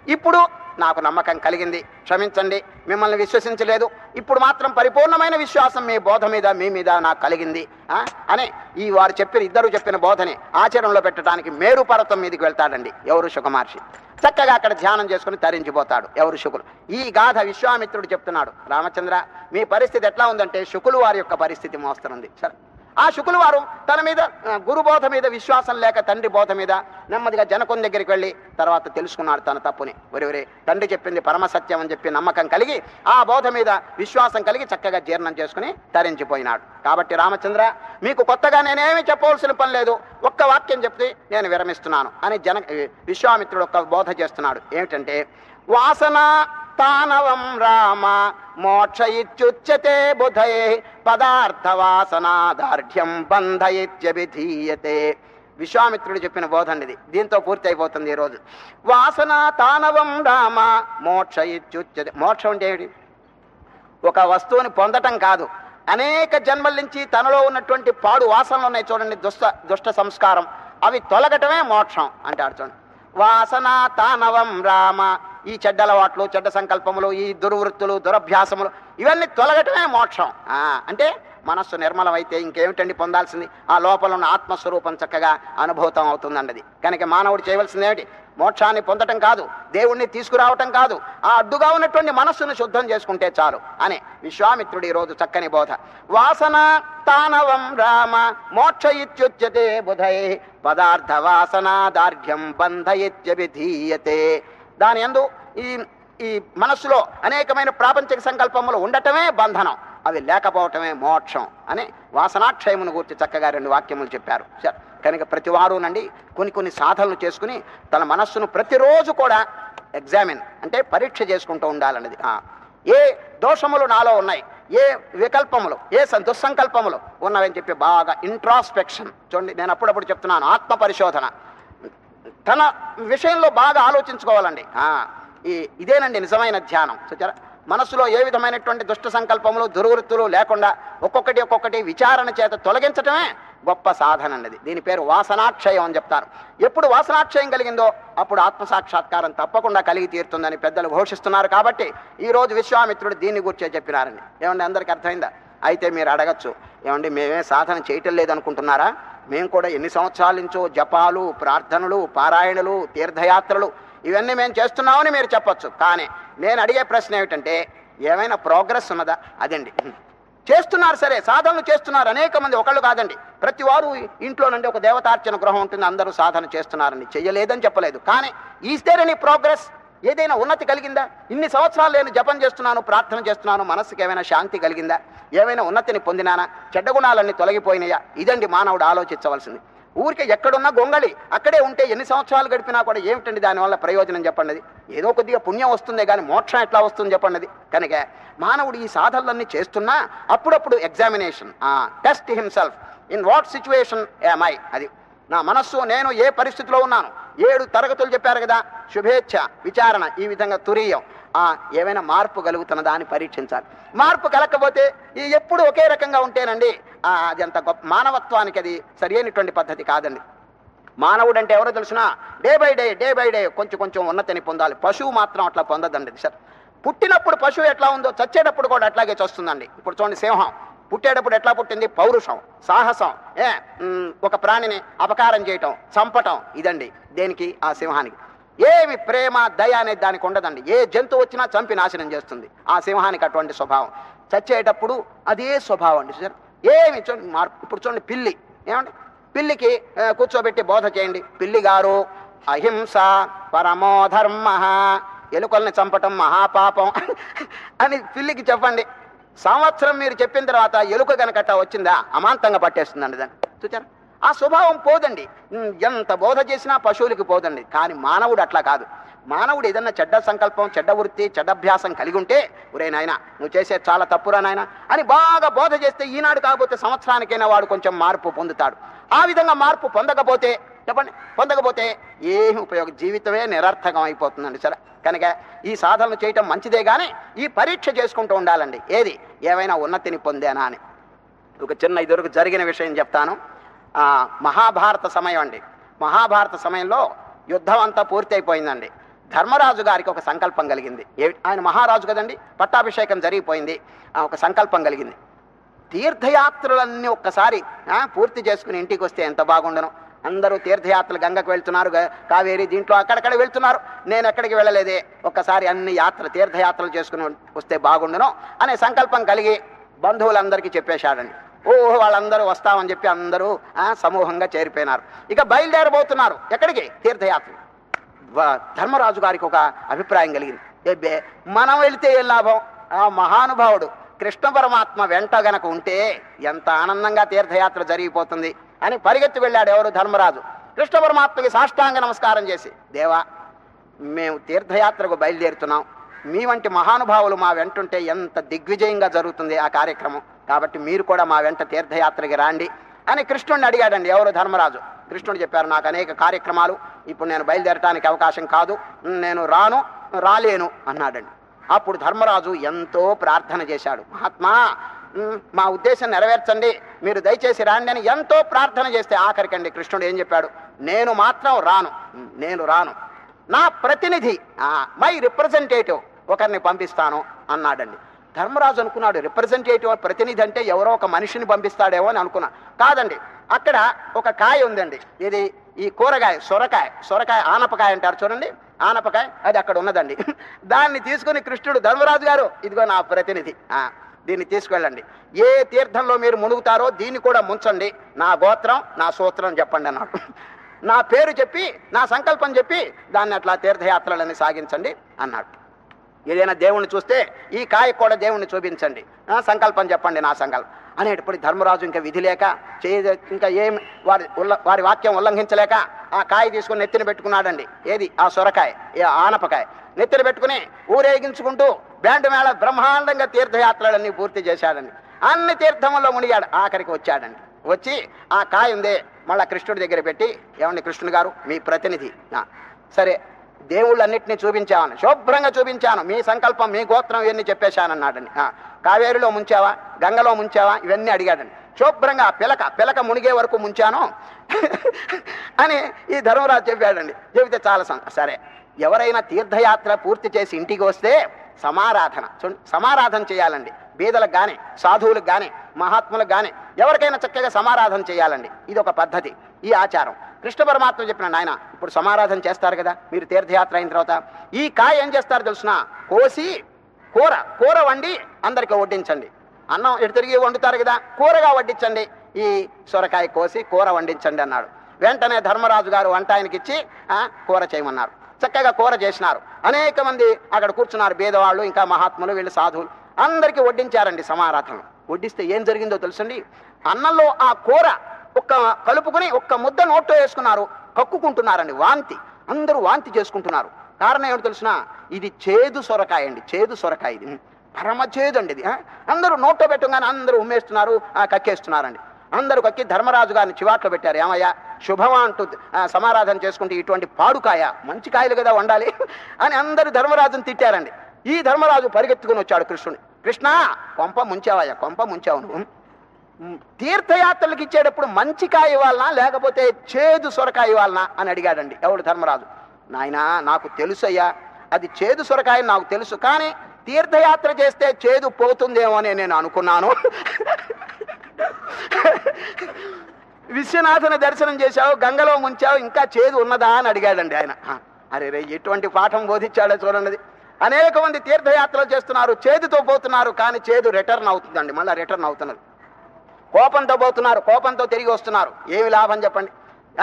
ఇప్పుడు నాకు నమ్మకం కలిగింది. క్షమించండి మిమ్మల్ని విశ్వసించలేదు. ఇప్పుడు మాత్రం పరిపూర్ణమైన విశ్వాసం మీ బోధ మీద మీ మీద నాకు కలిగింది. ఆ? అని ఈ వారు చెప్పిన ఇద్దరు చెప్పిన బోధని ఆచరణలో పెట్టడానికి మేరు పర్వతం మీదకి వెళ్తాడండి ఎవరు సుఖమహర్షి చక్కగా అక్కడ ధ్యానం చేసుకుని తరించిపోతాడు ఎవరు శుకులు. ఈ గాథ విశ్వామిత్రుడు చెప్తున్నాడు రామచంద్ర మీ పరిస్థితి ఎట్లా ఉందంటే శుకులు వారి యొక్క పరిస్థితి మోస్తనుంది. సరే. ఆ శుక్రవారం తన మీద గురుబోధ గురు బోధ మీద విశ్వాసం లేక తండ్రి బోధ మీద నెమ్మదిగా జనకుని దగ్గరికి వెళ్ళి తర్వాత తెలుసుకున్నాడు తన తప్పుని. ఒరివరే తండ్రి చెప్పింది పరమసత్యం అని చెప్పి నమ్మకం కలిగి ఆ బోధ మీద విశ్వాసం కలిగి చక్కగా జీర్ణం చేసుకుని తరించిపోయినాడు. కాబట్టి రామచంద్ర మీకు కొత్తగా నేనేమి చెప్పవలసిన పని లేదు. ఒక్క వాక్యం చెప్తే నేను విరమిస్తున్నాను అని జన విశ్వామిత్రుడు ఒక బోధ చేస్తున్నాడు. ఏమిటంటే వాసన తానవం రామ మోక్ష ఇత్యుచ్యతే బుధై పదార్థ వాసనాదార్ఢ్యం బంధయిత్యభిధీయతే. విశ్వామిత్రుడు చెప్పిన బోధండి ఇది. దీంతో పూర్తి అయిపోతుంది ఈరోజు వాసన తానవం రామ మోక్ష ఇత్యుచ్యతే మోక్షం అంటే ఏమిటి? ఒక వస్తువుని పొందటం కాదు. అనేక జన్మల నుంచి తనలో ఉన్నటువంటి పాడు వాసనలు ఉన్నాయి చూడండి దుష్ట దుష్ట సంస్కారం. అవి తొలగటమే మోక్షం అంటాడు చూడండి. వాసనా తానవం రామ. ఈ చెడ్డ అలవాట్లు చెడ్డ సంకల్పములు ఈ దుర్వృత్తులు దురభ్యాసములు ఇవన్నీ తొలగటమే మోక్షం. అంటే మనస్సు నిర్మలమైతే ఇంకేమిటండి పొందాల్సింది? ఆ లోపల ఉన్న ఆత్మస్వరూపం చక్కగా అనుభూతం అవుతుందండి కనుక మానవుడు చేయవలసింది ఏమిటి మోక్షాన్ని పొందటం కాదు దేవుణ్ణి తీసుకురావటం కాదు ఆ అడ్డుగా ఉన్నటువంటి మనస్సును శుద్ధం చేసుకుంటే చాలు అని విశ్వామిత్రుడు ఈరోజు రోజు చక్కని బోధ వాసన తానవం రామ మోక్ష ఇత్యుచ్యతే బుధై పదార్థ వాసనా దార్ఢ్యం బంధయిత్యభిధీయతే దాని ఎందు ఈ ఈ మనస్సులో అనేకమైన ప్రాపంచిక సంకల్పములు ఉండటమే బంధనం అవి లేకపోవటమే మోక్షం అని వాసనాక్షయమును గురించి చక్కగా రెండు వాక్యములు చెప్పారు సరే. కనుక ప్రతివారునండి కొన్ని కొన్ని సాధనలు చేసుకుని తన మనస్సును ప్రతిరోజు కూడా ఎగ్జామిన్ అంటే పరీక్ష చేసుకుంటూ ఉండాలన్నది. ఏ దోషములు నాలో ఉన్నాయి ఏ వికల్పములు ఏ దుస్సంకల్పములు ఉన్నవని చెప్పి బాగా ఇంట్రాస్పెక్షన్ చూడండి నేను అప్పుడప్పుడు చెప్తున్నాను ఆత్మ పరిశోధన తన విషయంలో బాగా ఆలోచించుకోవాలండి. ఈ ఇదేనండి నిజమైన ధ్యానం. చూచారా మనసులో ఏ విధమైనటువంటి దుష్ట సంకల్పములు దుర్వృత్తులు లేకుండా ఒక్కొక్కటి ఒక్కొక్కటి విచారణ చేత తొలగించటమే గొప్ప సాధన అన్నది. దీని పేరు వాసనాక్షయం అని చెప్తారు. ఎప్పుడు వాసనాక్షయం కలిగిందో అప్పుడు ఆత్మ సాక్షాత్కారం తప్పకుండా కలిగి తీరుతుందని పెద్దలు ఘోషిస్తున్నారు కాబట్టి ఈరోజు విశ్వామిత్రుడు దీన్ని గుర్చే చెప్పినారండి. ఏమండి అందరికి అర్థమైందా? అయితే మీరు అడగచ్చు. ఏమండి మేమే సాధన చేయటం లేదనుకుంటున్నారా? మేము కూడా ఎన్ని సంవత్సరాల నుంచో జపాలు ప్రార్థనలు పారాయణలు తీర్థయాత్రలు ఇవన్నీ మేము చేస్తున్నామని మీరు చెప్పొచ్చు. కానీ నేను అడిగే ప్రశ్న ఏమిటంటే ఏమైనా ప్రోగ్రెస్ ఉన్నదా? అదండి. చేస్తున్నారు సరే సాధనలు చేస్తున్నారు అనేక మంది. ఒకళ్ళు కాదండి ప్రతి వారు ఇంట్లో నుండి ఒక దేవతార్చన గృహం ఉంటుంది అందరూ సాధన చేస్తున్నారని చెయ్యలేదని చెప్పలేదు. కానీ ఈస్ దేర్ ఎనీ ప్రోగ్రెస్ ఏదైనా ఉన్నతి కలిగిందా? ఇన్ని సంవత్సరాలు నేను జపం చేస్తున్నాను ప్రార్థన చేస్తున్నాను మనస్సుకి ఏమైనా శాంతి కలిగిందా? ఏమైనా ఉన్నతిని పొందినానా? చెడ్డ గుణాలన్నీ తొలగిపోయినాయా? ఇదండి మానవుడు ఆలోచించవలసింది. ఊరికే ఎక్కడున్నా గొంగళి. అక్కడే ఉంటే ఎన్ని సంవత్సరాలు గడిపినా కూడా ఏమిటండి దానివల్ల ప్రయోజనం చెప్పండి? ఏదో కొద్దిగా పుణ్యం వస్తుందే కానీ మోక్షం ఎట్లా వస్తుంది చెప్పండి? కనుక మానవుడు ఈ సాధనలన్నీ చేస్తున్నా అప్పుడప్పుడు examination test himself in what situation ఏమై అది నా మనస్సు నేను ఏ పరిస్థితిలో ఉన్నాను? ఏడు తరగతులు చెప్పారు కదా శుభేచ్ఛ విచారణ ఈ విధంగా తురీయం. ఆ ఏమైనా మార్పు కలుగుతున్నదా అని పరీక్షించాలి. మార్పు కలగకపోతే ఈ ఎప్పుడు ఒకే రకంగా ఉంటేనండి అది అంత గొప్ప మానవత్వానికి అది సరైనటువంటి పద్ధతి కాదండి. మానవుడు అంటే ఎవరో తెలిసిన? Day by day day by day కొంచెం కొంచెం ఉన్నతిని పొందాలి. పశువు మాత్రం అట్లా పొందదండి సార్. పుట్టినప్పుడు పశువు ఎట్లా ఉందో చచ్చేటప్పుడు కూడా అట్లాగే చస్తుందండి. ఇప్పుడు చూడండి సింహం. పుట్టేటప్పుడు ఎట్లా పుట్టింది? పౌరుషం సాహసం ఏ? ఒక ప్రాణిని అపకారం చేయటం చంపటం ఇదండి దేనికి? ఆ సింహానికి. ఏమి ప్రేమ దయ అనేది దానికి ఉండదండి. ఏ జంతువు వచ్చినా చంపి నాశనం చేస్తుంది. ఆ సింహానికి అటువంటి స్వభావం. చచ్చేటప్పుడు అదే స్వభావం అండి సార్. ఏమి చూడండి మార్పు. ఇప్పుడు చూడండి పిల్లి. ఏమండి? పిల్లికి కూర్చోబెట్టి బోధ చేయండి. పిల్లి గారు అహింస పరమో ధర్మ ఎలుకల్ని చంపటం మహాపాపం అని పిల్లికి చెప్పండి. సంవత్సరం మీరు చెప్పిన తర్వాత ఎలుక గనకట్ట వచ్చిందా? అమాంతంగా పట్టేస్తుందండి దాన్ని. చూచారా? ఆ స్వభావం పోదండి. ఎంత బోధ చేసినా పశువులకి పోదండి. కానీ మానవుడు అట్లా కాదు. మానవుడు ఏదన్నా చెడ్డ సంకల్పం చెడ్డ వృత్తి చెడ్డభ్యాసం కలిగి ఉంటే ఒరే నాయన నువ్వు చేసేది చాలా తప్పురా నాయన అని బాగా బోధ చేస్తే ఈనాడు కాకపోతే సంవత్సరానికైనా వాడు కొంచెం మార్పు పొందుతాడు. ఆ విధంగా మార్పు పొందకపోతే చెప్పండి పొందకపోతే ఏమి ఉపయోగం? జీవితమే నిరర్థకం అయిపోతుందండి సరే. కనుక ఈ సాధనలు చేయటం మంచిదే కానీ ఈ పరీక్ష చేసుకుంటూ ఉండాలండి. ఏది? ఏమైనా ఉన్నతిని పొందేనా అని. ఒక చిన్న ఇదివరకు జరిగిన విషయం చెప్తాను. మహాభారత సమయం అండి. మహాభారత సమయంలో యుద్ధం అంతా పూర్తి అయిపోయిందండి ధర్మరాజు గారికి ఒక సంకల్పం కలిగింది. ఆయన మహారాజు కదండి? పట్టాభిషేకం జరిగిపోయింది. ఆ, ఒక సంకల్పం కలిగింది. తీర్థయాత్రలన్నీ ఒక్కసారి పూర్తి చేసుకుని ఇంటికి వస్తే ఎంత బాగుండను? అందరూ తీర్థయాత్రలు గంగకు వెళ్తున్నారు కావేరి దీంట్లో అక్కడక్కడ వెళ్తున్నారు. నేను ఎక్కడికి వెళ్ళలేదే. ఒక్కసారి అన్ని యాత్ర తీర్థయాత్రలు చేసుకుని వస్తే బాగుండును అనే సంకల్పం కలిగి బంధువులందరికీ చెప్పేశాడండి. ఓహో వాళ్ళందరూ వస్తామని చెప్పి అందరూ ఆ, సమూహంగా చేరిపోయినారు. ఇక బయలుదేరబోతున్నారు. ఎక్కడికి? తీర్థయాత్ర. ధర్మరాజు గారికి ఒక అభిప్రాయం కలిగింది. ఏబ్బే మనం వెళితే ఏ లాభం? ఆ మహానుభావుడు కృష్ణ పరమాత్మ వెంట గనక ఉంటే ఎంత ఆనందంగా తీర్థయాత్ర జరిగిపోతుంది అని పరిగెత్తి వెళ్ళాడు ఎవరు? ధర్మరాజు. కృష్ణ పరమాత్మకి సాష్టాంగ నమస్కారం చేసి దేవా మేము తీర్థయాత్రకు బయలుదేరుతున్నాం. మీ వంటి మహానుభావులు మా వెంటుంటే ఎంత దిగ్విజయంగా జరుగుతుంది ఆ కార్యక్రమం. కాబట్టి మీరు కూడా మా వెంట తీర్థయాత్రకి రాండి అని కృష్ణుడిని అడిగాడండి ఎవరు? ధర్మరాజు. కృష్ణుడు చెప్పారు నాకు అనేక కార్యక్రమాలు ఇప్పుడు నేను బయలుదేరటానికి అవకాశం కాదు. నేను రాను రాలేను అన్నాడండి. అప్పుడు ధర్మరాజు ఎంతో ప్రార్థన చేశాడు. మహాత్మా మా ఉద్దేశం నెరవేర్చండి. మీరు దయచేసి రాండి అని ఎంతో ప్రార్థన చేస్తే ఆఖరికండి కృష్ణుడు ఏం చెప్పాడు? నేను మాత్రం రాను నేను రాను. నా ప్రతినిధి మై రిప్రజెంటేటివ్ ఒకరిని పంపిస్తాను అన్నాడండి. ధర్మరాజు అనుకున్నాడు రిప్రజెంటేటివ్ ప్రతినిధి అంటే ఎవరో ఒక మనిషిని పంపిస్తాడేమో అని అనుకున్నా. కాదండి అక్కడ ఒక కాయ ఉందండి. ఇది ఈ కూరగాయ సొరకాయ సొరకాయ ఆనపకాయ అంటారు చూడండి. ఆనపకాయ అది అక్కడ ఉన్నదండి. దాన్ని తీసుకుని కృష్ణుడు ధర్మరాజు గారు ఇదిగో నా ప్రతినిధి. దీన్ని తీసుకెళ్ళండి. ఏ తీర్థంలో మీరు మునుగుతారో దీన్ని కూడా ముంచండి. నా గోత్రం నా సూత్రం చెప్పండి అన్నాడు. నా పేరు చెప్పి నా సంకల్పం చెప్పి దాన్ని అట్లా తీర్థయాత్రలని సాగించండి అన్నాడు. ఏదైనా దేవుణ్ణి చూస్తే ఈ కాయ కూడా దేవుణ్ణి చూపించండి. సంకల్పం చెప్పండి నా సంకల్పం. అనేటప్పుడు ధర్మరాజు ఇంకా విధి లేక చేయ ఇంకా ఏం వారి ఉల్ల వారి వాక్యం ఉల్లంఘించలేక ఆ కాయ తీసుకుని నెత్తిన పెట్టుకున్నాడండి. ఏది? ఆ సొరకాయ ఏ ఆనపకాయ. నెత్తిన పెట్టుకుని ఊరేగించుకుంటూ బ్యాండ్ మేళ బ్రహ్మాండంగా తీర్థయాత్రలన్నీ పూర్తి చేశాడండి. అన్ని తీర్థంలో మునిగాడు. ఆఖరికి వచ్చాడండి. వచ్చి ఆ కాయ ఉందే మళ్ళా కృష్ణుడి దగ్గర పెట్టి ఏమండి కృష్ణుడు గారు? మీ ప్రతినిధి. సరే దేవుళ్ళన్నింటినీ చూపించామని శుభ్రంగా చూపించాను. మీ సంకల్పం మీ గోత్రం ఇవన్నీ చెప్పేశానన్నాడని. ఆ, కావేరిలో ముంచావా? గంగలో ముంచావా? ఇవన్నీ అడిగాడని శుభ్రంగా పిలక పిలక మునిగే వరకు ముంచాను అని ఈ ధర్మరాజు చెప్పాడండి. చెబితే చాలా సరే. ఎవరైనా తీర్థయాత్ర పూర్తి చేసి ఇంటికి వస్తే సమారాధన. సమారాధన చేయాలండి. బీదలకు కానీ సాధువులకు కానీ మహాత్ములకు కానీ ఎవరికైనా చక్కగా సమారాధన చేయాలండి. ఇది ఒక పద్ధతి ఈ ఆచారం. కృష్ణ పరమాత్మ చెప్పిన నాయన ఇప్పుడు సమారాధన చేస్తారు కదా మీరు తీర్థయాత్ర అయిన తర్వాత ఈ కాయ ఏం చేస్తారు తెలుసిన? కోసి కూర కూర వండి అందరికి వడ్డించండి. అన్నం ఎటు తిరిగి వండుతారు కదా కూరగా వడ్డించండి. ఈ సొరకాయ కోసి కూర వండించండి అన్నాడు. వెంటనే ధర్మరాజు గారు వంట ఆయనకి ఇచ్చి ఆ, కూర చేయమన్నారు. చక్కగా కూర చేసినారు. అనేక మంది అక్కడ కూర్చున్నారు బీదవాళ్ళు ఇంకా మహాత్ములు వీళ్ళు సాధువులు. అందరికీ వడ్డించారండి సమారాధనలు. వడ్డిస్తే ఏం జరిగిందో తెలుసండి? అన్నంలో ఆ కూర ఒక్క కలుపుకుని ఒక్క ముద్ద నోట్లో వేసుకున్నారు కక్కుకుంటున్నారండి వాంతి. అందరూ వాంతి చేసుకుంటున్నారు. కారణం ఏమిటి తెలిసిన? ఇది చేదు సొరకాయ అండి చేదు సొరకాయ ఇది. పరమ చేదు అండి ఇది ఆ? అందరూ నోట్లో పెట్టగానే అందరూ ఉమ్మేస్తున్నారు కక్కేస్తున్నారండి. అందరూ కక్కి ధర్మరాజు గారిని చివాట్లో పెట్టారు. ఏమయ్యా? శుభమా అంటూ సమారాధన చేసుకుంటే ఇటువంటి పాడుకాయ మంచి కాయలు కదా వండాలి అని అందరూ ధర్మరాజుని తిట్టారండి. ఈ ధర్మరాజు పరిగెత్తుకుని వచ్చాడు కృష్ణుని. కృష్ణ కొంప ముంచావయ్యా కొంప ముంచావు నువ్వు. తీర్థయాత్రలకు ఇచ్చేటప్పుడు మంచి కాయ ఇవ్వాలనా లేకపోతే చేదు సొరకాయ ఇవ్వాలనా అని అడిగాడండి. ఎవడు ధర్మరాజు? నాయనా నాకు తెలుసయ్యా అది చేదు సొరకాయ నాకు తెలుసు కానీ తీర్థయాత్ర చేస్తే చేదు పోతుందేమో అని నేను అనుకున్నాను. విశ్వనాథుని దర్శనం చేశావు గంగలో ముంచావు ఇంకా చేదు ఉన్నదా అని అడిగాడండి ఆయన. అరే రే ఎటువంటి పాఠం బోధించాడో చూడండి. అనేక మంది తీర్థయాత్రలు చేస్తున్నారు చేదుతో పోతున్నారు కానీ చేదు రిటర్న్ అవుతుందండి. మళ్ళీ రిటర్న్ అవుతున్నారు కోపంతో పోతున్నారు కోపంతో తిరిగి వస్తున్నారు. ఏమి లాభం చెప్పండి?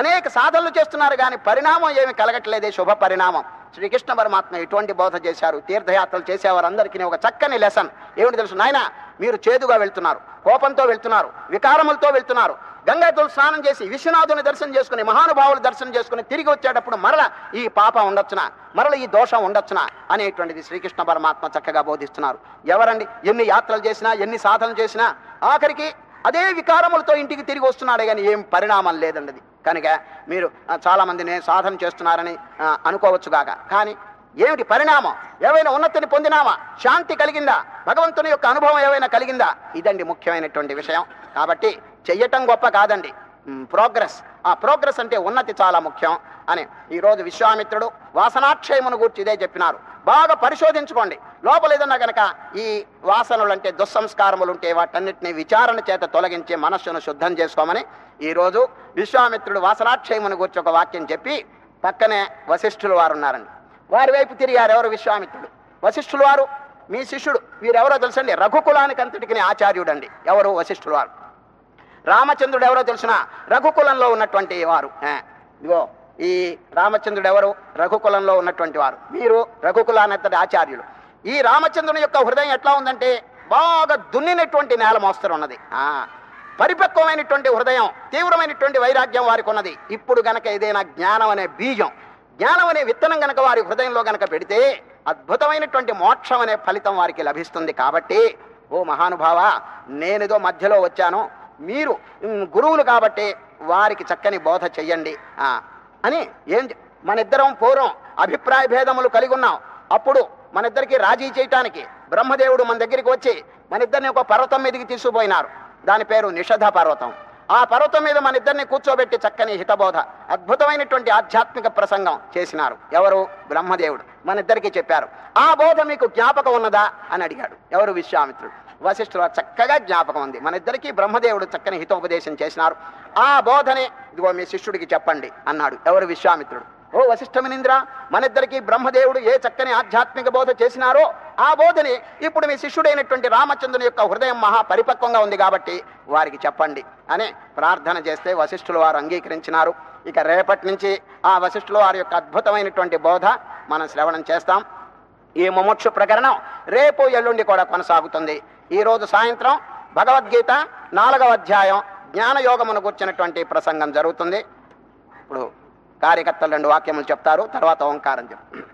అనేక సాధనలు చేస్తున్నారు కానీ పరిణామం ఏమి కలగట్లేదే శుభ పరిణామం. శ్రీకృష్ణ పరమాత్మ ఎటువంటి బోధ చేశారు? తీర్థయాత్రలు చేసేవారందరికీ ఒక చక్కని లెసన్ ఏమిటి తెలుసు? నాయన మీరు చేదుగా వెళ్తున్నారు కోపంతో వెళ్తున్నారు వికారములతో వెళ్తున్నారు. గంగాతో స్నానం చేసి విశ్వనాథుని దర్శనం చేసుకుని మహానుభావులు దర్శనం చేసుకుని తిరిగి వచ్చేటప్పుడు మరల ఈ పాపం ఉండొచ్చునా? మరల ఈ దోషం ఉండొచ్చునా? అనేటువంటిది శ్రీకృష్ణ పరమాత్మ చక్కగా బోధిస్తున్నారు. ఎవరండి? ఎన్ని యాత్రలు చేసినా ఎన్ని సాధనలు చేసినా ఆఖరికి అదే వికారములతో ఇంటికి తిరిగి వస్తున్నాడే కానీ ఏం పరిణామం లేదండి అది కనుక మీరు చాలామంది నేను సాధన చేస్తున్నారని అనుకోవచ్చుగాక కానీ ఏమిటి పరిణామం? ఏవైనా ఉన్నతిని పొందినామా? శాంతి కలిగిందా? భగవంతుని యొక్క అనుభవం ఏవైనా కలిగిందా? ఇదండి ముఖ్యమైనటువంటి విషయం. కాబట్టి చెయ్యటం గొప్ప కాదండి. ప్రోగ్రెస్. ఆ ప్రోగ్రెస్ అంటే ఉన్నతి చాలా ముఖ్యం అని. ఈరోజు విశ్వామిత్రుడు వాసనాక్షయమును గూర్చి ఇదే చెప్పినారు. బాగా పరిశోధించుకోండి. లోపల ఏదన్నా గనక ఈ వాసనలు అంటే దుస్సంస్కారములు ఉంటే వాటన్నిటిని విచారణ చేత తొలగించి మనస్సును శుద్ధం చేసుకోమని ఈరోజు విశ్వామిత్రుడు వాసనాక్షయమును గూర్చి ఒక వాక్యం చెప్పి పక్కనే వశిష్ఠులు వారు ఉన్నారండి. వారి వైపు తిరిగారు ఎవరు విశ్వామిత్రుడు? వశిష్ఠులు వారు? మీ శిష్యుడు. వీరెవరో తెలుసండి? రఘుకులానికి అంతటికి ఆచార్యుడు అండి ఎవరు? వశిష్ఠులు వారు. రామచంద్రుడు ఎవరో తెలిసిన రఘుకులంలో ఉన్నటువంటి వారు. ఇదిగో ఈ రామచంద్రుడు ఎవరు? రఘుకులంలో ఉన్నటువంటి వారు. మీరు రఘుకులానంతటి ఆచార్యులు. ఈ రామచంద్రుని యొక్క హృదయం ఎట్లా ఉందంటే బాగా దున్నినటువంటి నేల మోస్తరు ఉన్నది. ఆ, పరిపక్వమైనటువంటి హృదయం తీవ్రమైనటువంటి వైరాగ్యం వారికి ఉన్నది. ఇప్పుడు గనక ఏదైనా జ్ఞానం అనే బీజం జ్ఞానం అనే విత్తనం గనక వారి హృదయంలో గనక పెడితే అద్భుతమైనటువంటి మోక్షం అనే ఫలితం వారికి లభిస్తుంది. కాబట్టి ఓ మహానుభావ నేనేదో మధ్యలో వచ్చాను. మీరు గురువులు కాబట్టి వారికి చక్కని బోధ చెయ్యండి. అని ఏం మనిద్దరం మన ఇద్దరం పూర్వం అభిప్రాయ భేదములు కలిగి ఉన్నాం. అప్పుడు మన ఇద్దరికి రాజీ చేయటానికి బ్రహ్మదేవుడు మన దగ్గరికి వచ్చి మన ఇద్దరిని ఒక పర్వతం మీదకి తీసుకుపోయినారు. దాని పేరు నిషధ పర్వతం. ఆ పర్వతం మీద మన ఇద్దరిని కూర్చోబెట్టి చక్కని హితబోధ అద్భుతమైనటువంటి ఆధ్యాత్మిక ప్రసంగం చేసినారు. ఎవరు? బ్రహ్మదేవుడు. మన ఇద్దరికి చెప్పారు. ఆ బోధ మీకు జ్ఞాపకం ఉన్నదా? అని అడిగాడు. ఎవరు? విశ్వామిత్రుడు. వశిష్ఠుల చక్కగా జ్ఞాపకం ఉంది. మన ఇద్దరికీ బ్రహ్మదేవుడు చక్కని హితోపదేశం చేసినారు. ఆ బోధనే ఇదిగో మీ శిష్యుడికి చెప్పండి అన్నాడు. ఎవరు విశ్వామిత్రుడు? ఓ వశిష్ఠమినింద్ర మన ఇద్దరికీ బ్రహ్మదేవుడు ఏ చక్కని ఆధ్యాత్మిక బోధ చేసినారో ఆ బోధని ఇప్పుడు మీ శిష్యుడైనటువంటి రామచంద్రుని యొక్క హృదయం మహా పరిపక్వంగా ఉంది కాబట్టి వారికి చెప్పండి అని ప్రార్థన చేస్తే వశిష్ఠులు వారు అంగీకరించినారు. ఇక రేపటి నుంచి ఆ వశిష్ఠుల వారి యొక్క అద్భుతమైనటువంటి బోధ మనం శ్రవణం చేస్తాం. ఈ ముముక్షు ప్రకరణం రేపు ఎల్లుండి కూడా కొనసాగుతుంది. ఈరోజు సాయంత్రం భగవద్గీత నాలుగవ అధ్యాయం జ్ఞానయోగమును కూర్చున్నటువంటి ప్రసంగం జరుగుతుంది. ఇప్పుడు కార్యకర్తలు రెండు వాక్యములు చెప్తారు తర్వాత ఓంకారం చెప్తారు.